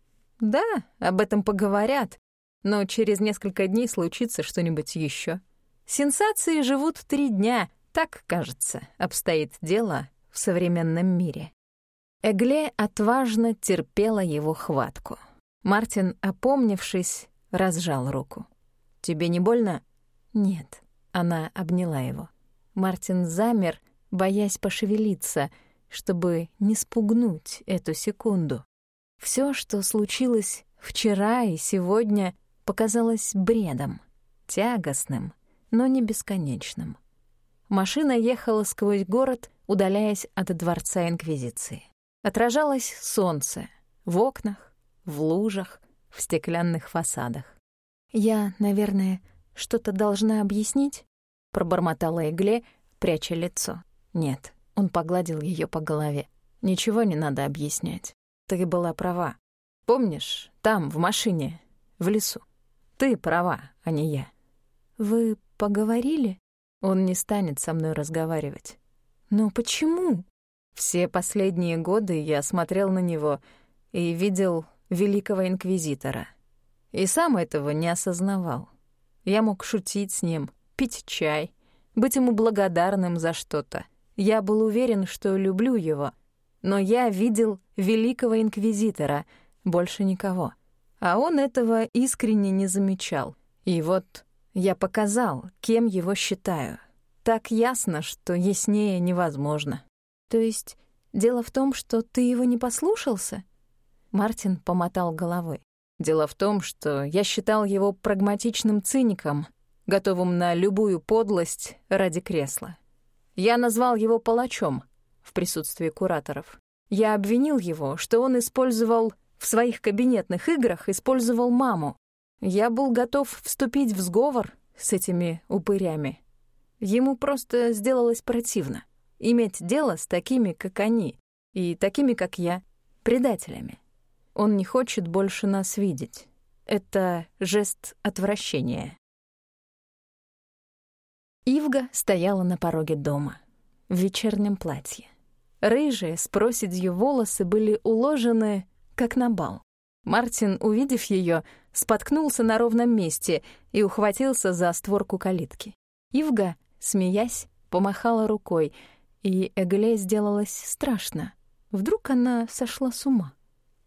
Да, об этом поговорят, но через несколько дней случится что-нибудь еще. Сенсации живут три дня, так, кажется, обстоит дело в современном мире. Эгле отважно терпела его хватку. Мартин, опомнившись, разжал руку. «Тебе не больно?» «Нет», — она обняла его. Мартин замер, боясь пошевелиться, чтобы не спугнуть эту секунду. Все, что случилось вчера и сегодня, показалось бредом, тягостным, но не бесконечным. Машина ехала сквозь город, удаляясь от дворца Инквизиции. Отражалось солнце в окнах, в лужах, в стеклянных фасадах. «Я, наверное, что-то должна объяснить?» — пробормотала Игле, пряча лицо. «Нет», — он погладил ее по голове. «Ничего не надо объяснять. Ты была права. Помнишь, там, в машине, в лесу? Ты права, а не я. Вы поговорили? Он не станет со мной разговаривать. Но почему? Все последние годы я смотрел на него и видел великого инквизитора. И сам этого не осознавал. Я мог шутить с ним, пить чай, быть ему благодарным за что-то. Я был уверен, что люблю его — но я видел великого инквизитора, больше никого. А он этого искренне не замечал. И вот я показал, кем его считаю. Так ясно, что яснее невозможно. То есть дело в том, что ты его не послушался? Мартин помотал головой. Дело в том, что я считал его прагматичным циником, готовым на любую подлость ради кресла. Я назвал его палачом — в присутствии кураторов. Я обвинил его, что он использовал в своих кабинетных играх использовал маму. Я был готов вступить в сговор с этими упырями. Ему просто сделалось противно иметь дело с такими, как они, и такими, как я, предателями. Он не хочет больше нас видеть. Это жест отвращения. Ивга стояла на пороге дома в вечернем платье. Рыжие, с проседью волосы были уложены, как на бал. Мартин, увидев ее, споткнулся на ровном месте и ухватился за створку калитки. Ивга, смеясь, помахала рукой, и Эгле сделалось страшно. Вдруг она сошла с ума.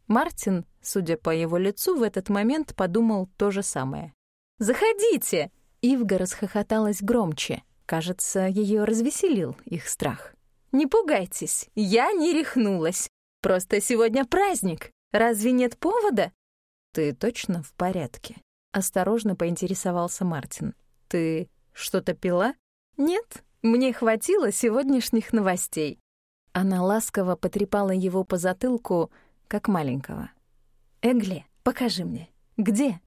Мартин, судя по его лицу, в этот момент подумал то же самое. «Заходите!» Ивга расхохоталась громче. Кажется, ее развеселил их страх. Не пугайтесь, я не рехнулась. Просто сегодня праздник. Разве нет повода? Ты точно в порядке? Осторожно поинтересовался Мартин. Ты что-то пила? Нет, мне хватило сегодняшних новостей. Она ласково потрепала его по затылку, как маленького. Эгле, покажи мне. Где?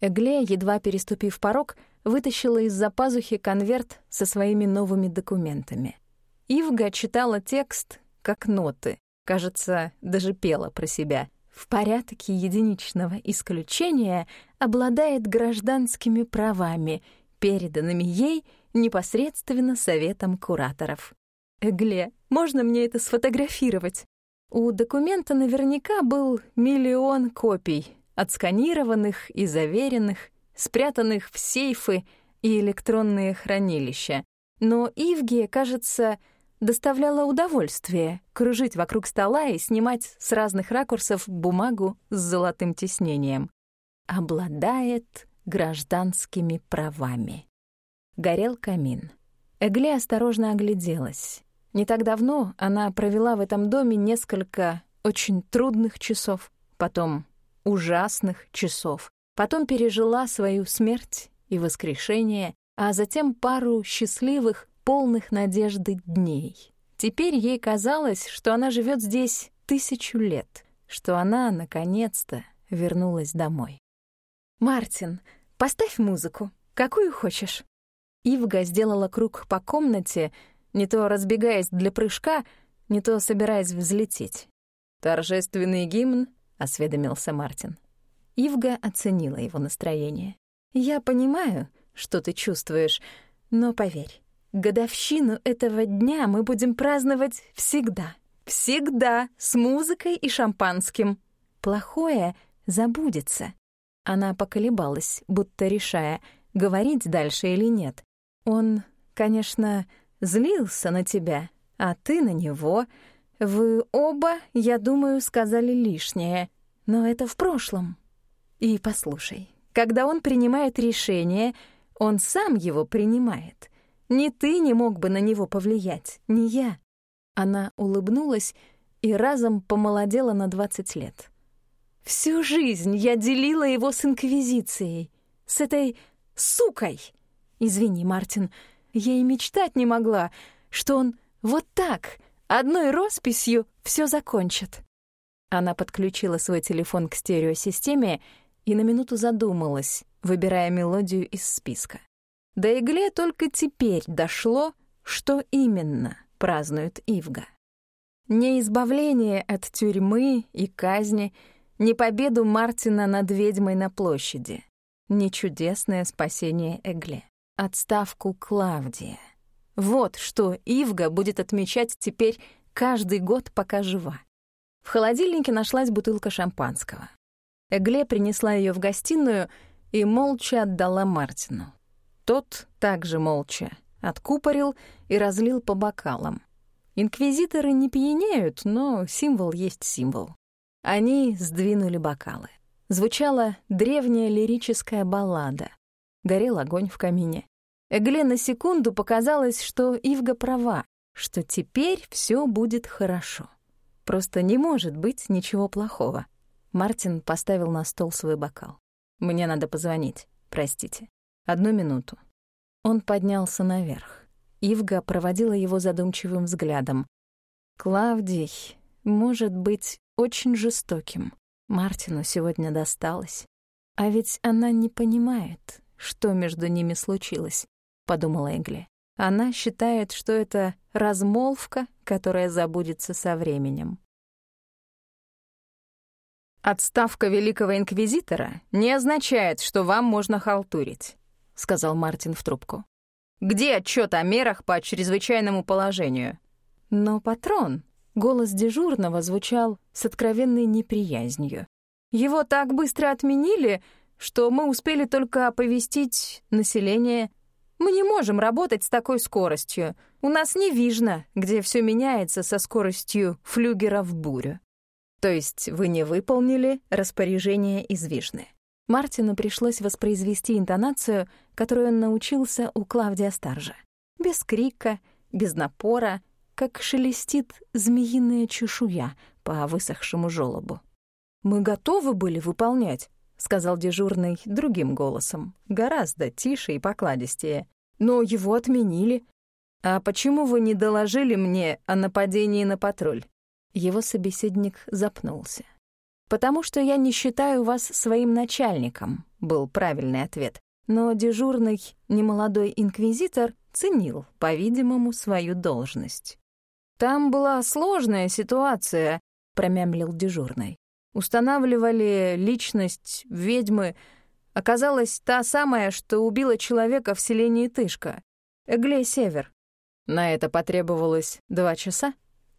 Эгле, едва переступив порог, вытащила из-за пазухи конверт со своими новыми документами. Ивга читала текст как ноты, кажется, даже пела про себя. В порядке единичного исключения обладает гражданскими правами, переданными ей непосредственно советом кураторов. Эгле, можно мне это сфотографировать? У документа наверняка был миллион копий, отсканированных и заверенных, спрятанных в сейфы и электронные хранилища. Но Ивге, кажется, доставляло удовольствие кружить вокруг стола и снимать с разных ракурсов бумагу с золотым тиснением. Обладает гражданскими правами. Горел камин. Эгле осторожно огляделась. Не так давно она провела в этом доме несколько очень трудных часов, потом ужасных часов, потом пережила свою смерть и воскрешение, а затем пару счастливых, полных надежды дней. Теперь ей казалось, что она живет здесь тысячу лет, что она, наконец-то, вернулась домой. «Мартин, поставь музыку, какую хочешь». Ивга сделала круг по комнате, не то разбегаясь для прыжка, не то собираясь взлететь. «Торжественный гимн?» — осведомился Мартин. Ивга оценила его настроение. «Я понимаю, что ты чувствуешь, но поверь, Годовщину этого дня мы будем праздновать всегда. Всегда с музыкой и шампанским. Плохое забудется. Она поколебалась, будто решая, говорить дальше или нет. Он, конечно, злился на тебя, а ты на него. Вы оба, я думаю, сказали лишнее, но это в прошлом. И послушай, когда он принимает решение, он сам его принимает. Ни ты не мог бы на него повлиять, ни я». Она улыбнулась и разом помолодела на 20 лет. «Всю жизнь я делила его с Инквизицией, с этой сукой. Извини, Мартин, я и мечтать не могла, что он вот так, одной росписью, все закончит». Она подключила свой телефон к стереосистеме и на минуту задумалась, выбирая мелодию из списка. До Игле только теперь дошло, что именно празднует Ивга. Не избавление от тюрьмы и казни, не победу Мартина над ведьмой на площади, не чудесное спасение Эгле, отставку Клавдия. Вот что Ивга будет отмечать теперь каждый год, пока жива. В холодильнике нашлась бутылка шампанского. Эгле принесла ее в гостиную и молча отдала Мартину. Тот также молча откупорил и разлил по бокалам. Инквизиторы не пьянеют, но символ есть символ. Они сдвинули бокалы. Звучала древняя лирическая баллада. Горел огонь в камине. Эгле на секунду показалось, что Ивга права, что теперь все будет хорошо. Просто не может быть ничего плохого. Мартин поставил на стол свой бокал. «Мне надо позвонить, простите». Одну минуту. Он поднялся наверх. Ивга проводила его задумчивым взглядом. Клавдий может быть очень жестоким. Мартину сегодня досталось. А ведь она не понимает, что между ними случилось, подумала Эгли. Она считает, что это размолвка, которая забудется со временем. Отставка великого инквизитора не означает, что вам можно халтурить. — сказал Мартин в трубку. «Где отчет о мерах по чрезвычайному положению?» Но патрон, голос дежурного звучал с откровенной неприязнью. «Его так быстро отменили, что мы успели только оповестить население. Мы не можем работать с такой скоростью. У нас не вижно, где все меняется со скоростью флюгера в бурю». «То есть вы не выполнили распоряжение из Вижны?» Мартину пришлось воспроизвести интонацию, которую он научился у Клавдия Старжа. Без крика, без напора, как шелестит змеиная чешуя по высохшему жёлобу. «Мы готовы были выполнять», — сказал дежурный другим голосом, гораздо тише и покладистее. «Но его отменили». «А почему вы не доложили мне о нападении на патруль?» Его собеседник запнулся. «Потому что я не считаю вас своим начальником», — был правильный ответ. Но дежурный немолодой инквизитор ценил, по-видимому, свою должность. «Там была сложная ситуация», — промямлил дежурный. «Устанавливали личность ведьмы. Оказалась та самая, что убила человека в селении Тышка. Эглей Север. На это потребовалось два часа.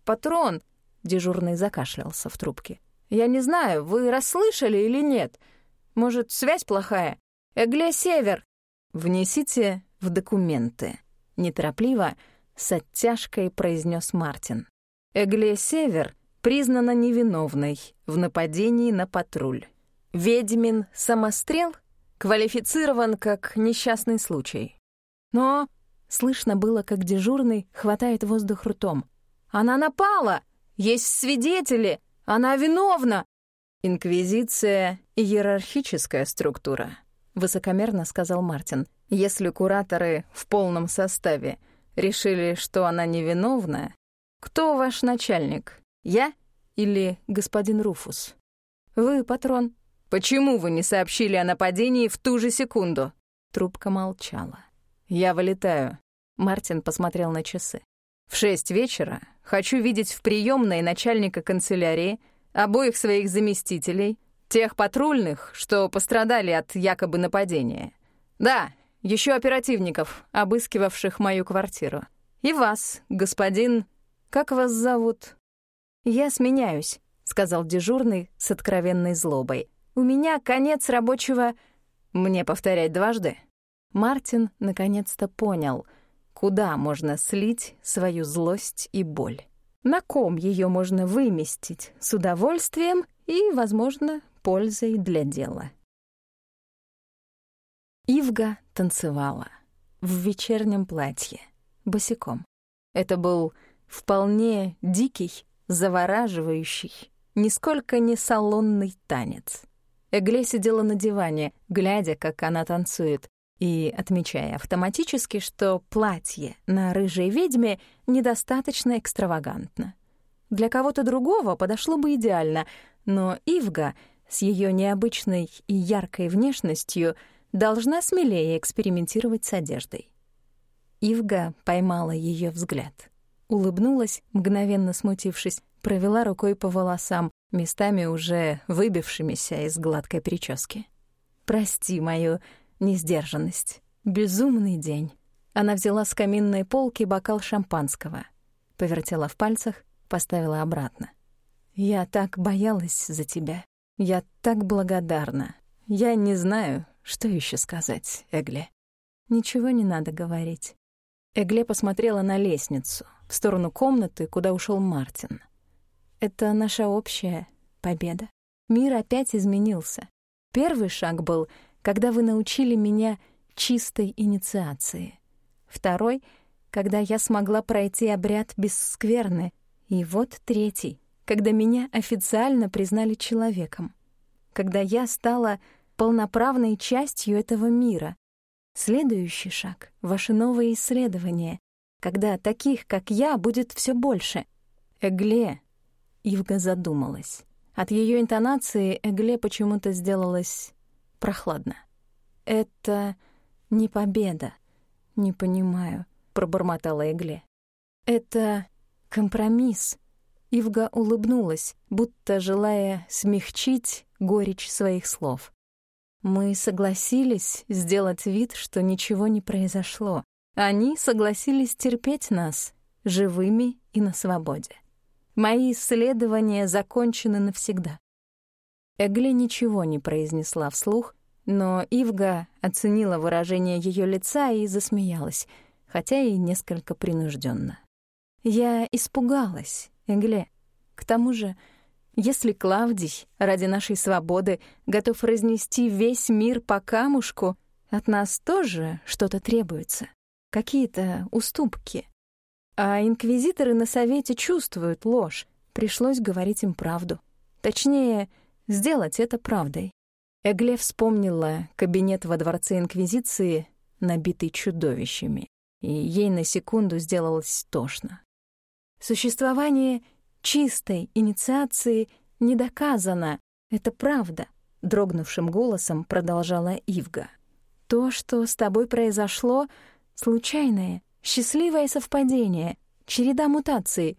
Патрон!» — дежурный закашлялся в трубке. Я не знаю, вы расслышали или нет. Может, связь плохая? Эгле Север!» «Внесите в документы», — неторопливо, с оттяжкой произнес Мартин. «Эгле Север признана невиновной в нападении на патруль. Ведьмин самострел квалифицирован как несчастный случай. Но слышно было, как дежурный хватает воздух ртом. «Она напала! Есть свидетели!» Она виновна!» «Инквизиция — иерархическая структура», — высокомерно сказал Мартин. «Если кураторы в полном составе решили, что она невиновна, кто ваш начальник, я или господин Руфус?» «Вы, патрон». «Почему вы не сообщили о нападении в ту же секунду?» Трубка молчала. «Я вылетаю». Мартин посмотрел на часы. «В шесть вечера хочу видеть в приемной начальника канцелярии, обоих своих заместителей, тех патрульных, что пострадали от якобы нападения. Да, еще оперативников, обыскивавших мою квартиру. И вас, господин... Как вас зовут? Я сменяюсь, — сказал дежурный с откровенной злобой. У меня конец рабочего... Мне повторять дважды? Мартин наконец-то понял — куда можно слить свою злость и боль. На ком ее можно выместить с удовольствием и, возможно, пользой для дела. Ивга танцевала в вечернем платье, босиком. Это был вполне дикий, завораживающий, нисколько не салонный танец. Эгле сидела на диване, глядя, как она танцует, и отмечая автоматически, что платье на рыжей ведьме недостаточно экстравагантно. Для кого-то другого подошло бы идеально, но Ивга с ее необычной и яркой внешностью должна смелее экспериментировать с одеждой. Ивга поймала ее взгляд, улыбнулась, мгновенно смутившись, провела рукой по волосам, местами уже выбившимися из гладкой прически. «Прости мою несдержанность, безумный день. Она взяла с каминной полки бокал шампанского, повертела в пальцах, поставила обратно. «Я так боялась за тебя. Я так благодарна. Я не знаю, что еще сказать, Эгле». «Ничего не надо говорить». Эгле посмотрела на лестницу, в сторону комнаты, куда ушел Мартин. «Это наша общая победа. Мир опять изменился. Первый шаг был — когда вы научили меня чистой инициации. Второй — когда я смогла пройти обряд без скверны. И вот третий — когда меня официально признали человеком. Когда я стала полноправной частью этого мира. Следующий шаг — ваши новые исследования, когда таких, как я, будет все больше. Эгле, Ивга задумалась. От ее интонации Эгле почему-то сделалась прохладно. «Это не победа. Не понимаю», — пробормотала Эгле. «Это компромисс». Ивга улыбнулась, будто желая смягчить горечь своих слов. «Мы согласились сделать вид, что ничего не произошло. Они согласились терпеть нас, живыми и на свободе. Мои исследования закончены навсегда. Эгли ничего не произнесла вслух, но Ивга оценила выражение ее лица и засмеялась, хотя и несколько принужденно. «Я испугалась, Эгле. К тому же, если Клавдий ради нашей свободы готов разнести весь мир по камушку, от нас тоже что-то требуется, какие-то уступки. А инквизиторы на совете чувствуют ложь, пришлось говорить им правду. Точнее, — Сделать это правдой. Эгле вспомнила кабинет во дворце Инквизиции, набитый чудовищами, и ей на секунду сделалось тошно. Существование чистой инициации не доказано, это правда, дрогнувшим голосом продолжала Ивга. То, что с тобой произошло, случайное, счастливое совпадение, череда мутаций.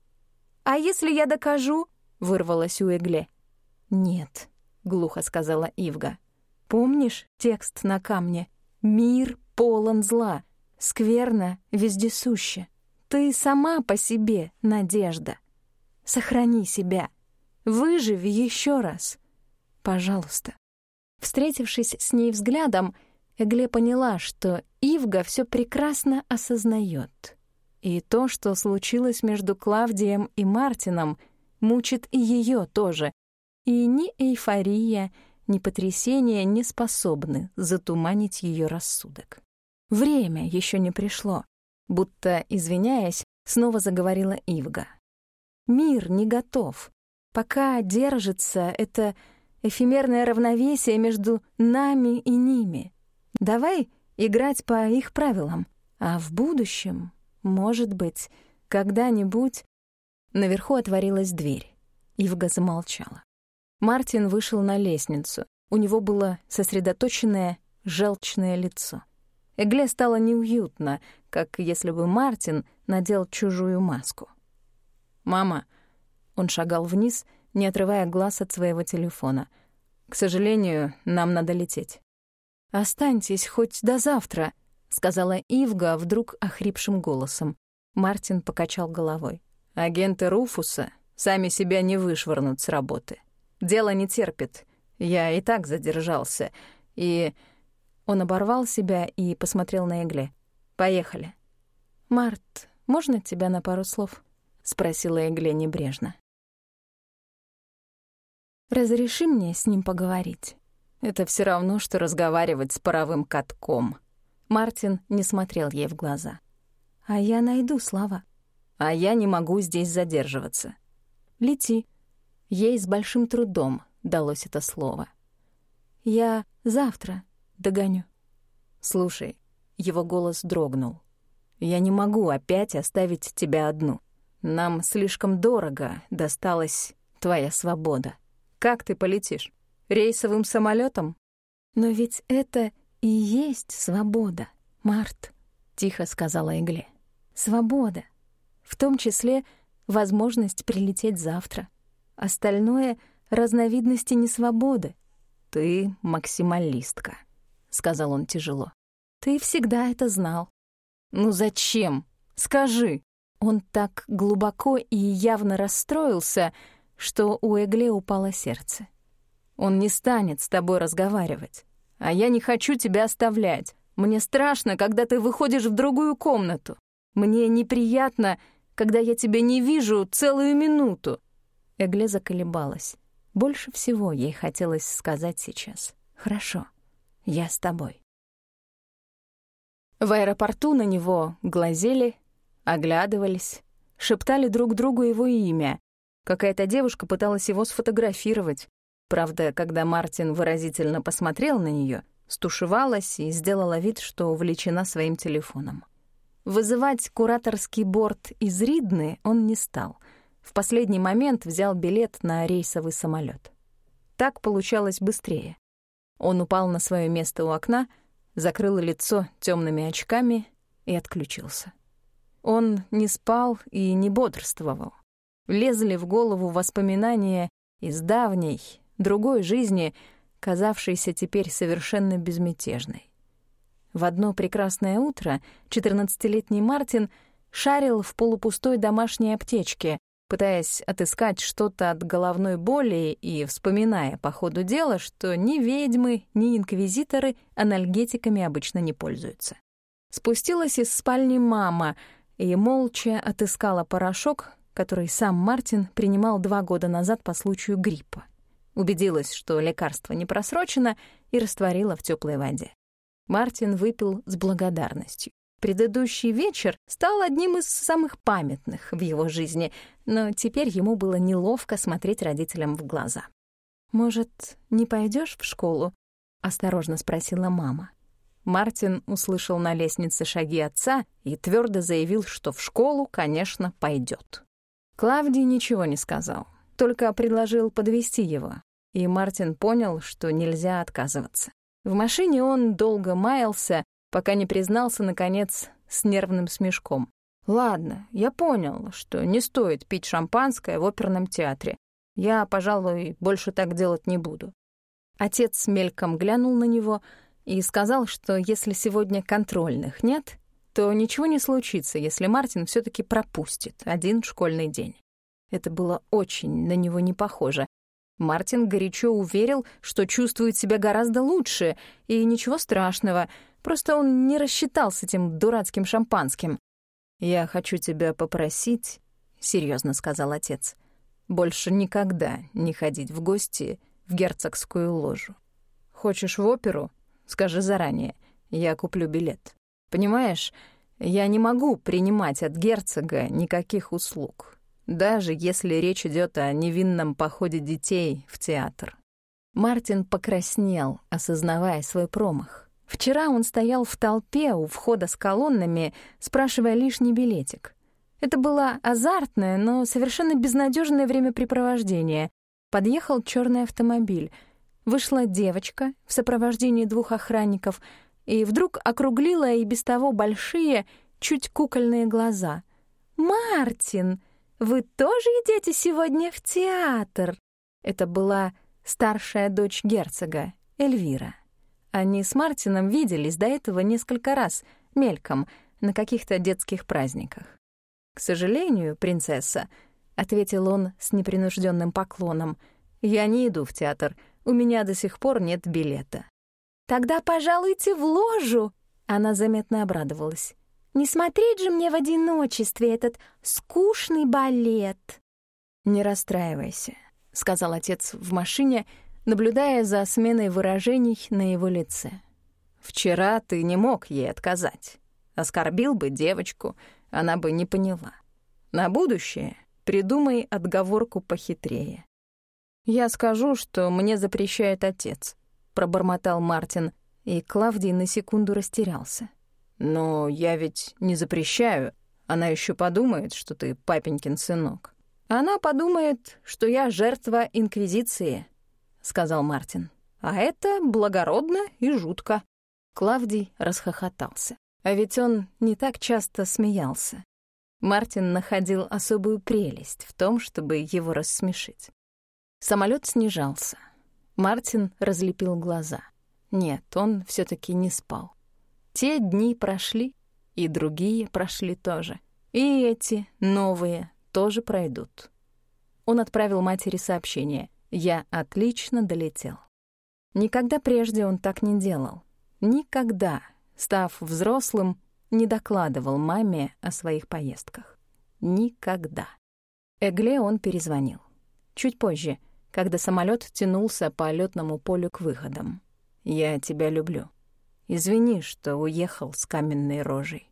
А если я докажу, Вырвалось у Эгле. «Нет», — глухо сказала Ивга. «Помнишь текст на камне? Мир полон зла, скверно вездесуще. Ты сама по себе надежда. Сохрани себя. Выживи еще раз. Пожалуйста». Встретившись с ней взглядом, Эгле поняла, что Ивга все прекрасно осознает. И то, что случилось между Клавдием и Мартином, мучит и ее тоже, и ни эйфория, ни потрясение не способны затуманить ее рассудок. Время еще не пришло, будто, извиняясь, снова заговорила Ивга. Мир не готов. Пока держится это эфемерное равновесие между нами и ними. Давай играть по их правилам. А в будущем, может быть, когда-нибудь... Наверху отворилась дверь. Ивга замолчала. Мартин вышел на лестницу. У него было сосредоточенное желчное лицо. Эгле стало неуютно, как если бы Мартин надел чужую маску. «Мама!» Он шагал вниз, не отрывая глаз от своего телефона. «К сожалению, нам надо лететь». «Останьтесь хоть до завтра», — сказала Ивга вдруг охрипшим голосом. Мартин покачал головой. «Агенты Руфуса сами себя не вышвырнут с работы». Дело не терпит. Я и так задержался. И...» Он оборвал себя и посмотрел на Эгле. «Поехали». «Март, можно тебя на пару слов?» — спросила Эгле небрежно. «Разреши мне с ним поговорить». Это все равно, что разговаривать с паровым катком. Мартин не смотрел ей в глаза. «А я найду слова». «А я не могу здесь задерживаться». «Лети», Ей с большим трудом далось это слово. «Я завтра догоню». «Слушай», — его голос дрогнул, — «я не могу опять оставить тебя одну. Нам слишком дорого досталась твоя свобода. Как ты полетишь? Рейсовым самолетом? «Но ведь это и есть свобода, Март», — тихо сказала Эгле. «Свобода. В том числе возможность прилететь завтра. Остальное — разновидности несвободы. Ты максималистка, — сказал он тяжело. Ты всегда это знал. Ну зачем? Скажи. Он так глубоко и явно расстроился, что у Эгле упало сердце. Он не станет с тобой разговаривать. А я не хочу тебя оставлять. Мне страшно, когда ты выходишь в другую комнату. Мне неприятно, когда я тебя не вижу целую минуту. Эгле заколебалась. Больше всего ей хотелось сказать сейчас «Хорошо, я с тобой». В аэропорту на него глазели, оглядывались, шептали друг другу его имя. Какая-то девушка пыталась его сфотографировать. Правда, когда Мартин выразительно посмотрел на нее, стушевалась и сделала вид, что увлечена своим телефоном. Вызывать кураторский борт из Ридны он не стал. В последний момент взял билет на рейсовый самолет. Так получалось быстрее. Он упал на свое место у окна, закрыл лицо темными очками и отключился. Он не спал и не бодрствовал. Лезли в голову воспоминания из давней, другой жизни, казавшейся теперь совершенно безмятежной. В одно прекрасное утро 14-летний Мартин шарил в полупустой домашней аптечке, пытаясь отыскать что-то от головной боли и вспоминая по ходу дела, что ни ведьмы, ни инквизиторы анальгетиками обычно не пользуются. Спустилась из спальни мама и молча отыскала порошок, который сам Мартин принимал два года назад по случаю гриппа. Убедилась, что лекарство не просрочено, и растворила в теплой воде. Мартин выпил с благодарностью. Предыдущий вечер стал одним из самых памятных в его жизни, но теперь ему было неловко смотреть родителям в глаза. «Может, не пойдешь в школу?» — осторожно спросила мама. Мартин услышал на лестнице шаги отца и твердо заявил, что в школу, конечно, пойдет. Клавди ничего не сказал, только предложил подвести его, и Мартин понял, что нельзя отказываться. В машине он долго маялся, пока не признался, наконец, с нервным смешком. «Ладно, я понял, что не стоит пить шампанское в оперном театре. Я, пожалуй, больше так делать не буду». Отец мельком глянул на него и сказал, что если сегодня контрольных нет, то ничего не случится, если Мартин все таки пропустит один школьный день. Это было очень на него не похоже. Мартин горячо уверил, что чувствует себя гораздо лучше, и ничего страшного — Просто он не рассчитал с этим дурацким шампанским. «Я хочу тебя попросить», — серьезно сказал отец, «больше никогда не ходить в гости в герцогскую ложу. Хочешь в оперу? Скажи заранее, я куплю билет. Понимаешь, я не могу принимать от герцога никаких услуг, даже если речь идет о невинном походе детей в театр». Мартин покраснел, осознавая свой промах. Вчера он стоял в толпе у входа с колоннами, спрашивая лишний билетик. Это было азартное, но совершенно безнадежное времяпрепровождение. Подъехал черный автомобиль. Вышла девочка в сопровождении двух охранников и вдруг округлила и без того большие, чуть кукольные глаза. «Мартин, вы тоже идете сегодня в театр?» Это была старшая дочь герцога, Эльвира. Они с Мартином виделись до этого несколько раз, мельком, на каких-то детских праздниках. «К сожалению, принцесса», — ответил он с непринужденным поклоном, — «я не иду в театр, у меня до сих пор нет билета». «Тогда, пожалуйте, в ложу!» Она заметно обрадовалась. «Не смотреть же мне в одиночестве этот скучный балет!» «Не расстраивайся», — сказал отец в машине, — наблюдая за сменой выражений на его лице. «Вчера ты не мог ей отказать. Оскорбил бы девочку, она бы не поняла. На будущее придумай отговорку похитрее». «Я скажу, что мне запрещает отец», — пробормотал Мартин, и Клавдий на секунду растерялся. «Но я ведь не запрещаю. Она еще подумает, что ты папенькин сынок. Она подумает, что я жертва Инквизиции», — сказал Мартин. «А это благородно и жутко». Клавдий расхохотался. А ведь он не так часто смеялся. Мартин находил особую прелесть в том, чтобы его рассмешить. Самолет снижался. Мартин разлепил глаза. Нет, он все таки не спал. Те дни прошли, и другие прошли тоже. И эти, новые, тоже пройдут. Он отправил матери сообщение. Я отлично долетел. Никогда прежде он так не делал. Никогда, став взрослым, не докладывал маме о своих поездках. Никогда. Эгле он перезвонил. Чуть позже, когда самолет тянулся по лётному полю к выходам. «Я тебя люблю. Извини, что уехал с каменной рожей».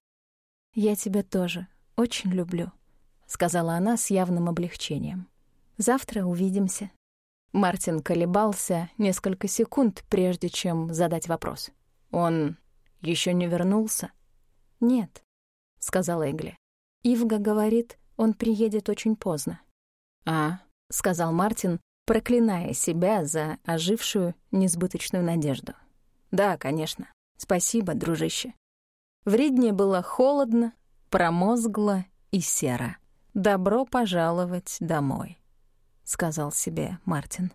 «Я тебя тоже очень люблю», — сказала она с явным облегчением. «Завтра увидимся». Мартин колебался несколько секунд, прежде чем задать вопрос. «Он еще не вернулся?» «Нет», — сказала Эгли. «Ивга говорит, он приедет очень поздно». «А», — сказал Мартин, проклиная себя за ожившую несбыточную надежду. «Да, конечно. Спасибо, дружище». В Ридне было холодно, промозгло и серо. «Добро пожаловать домой». — сказал себе Мартин.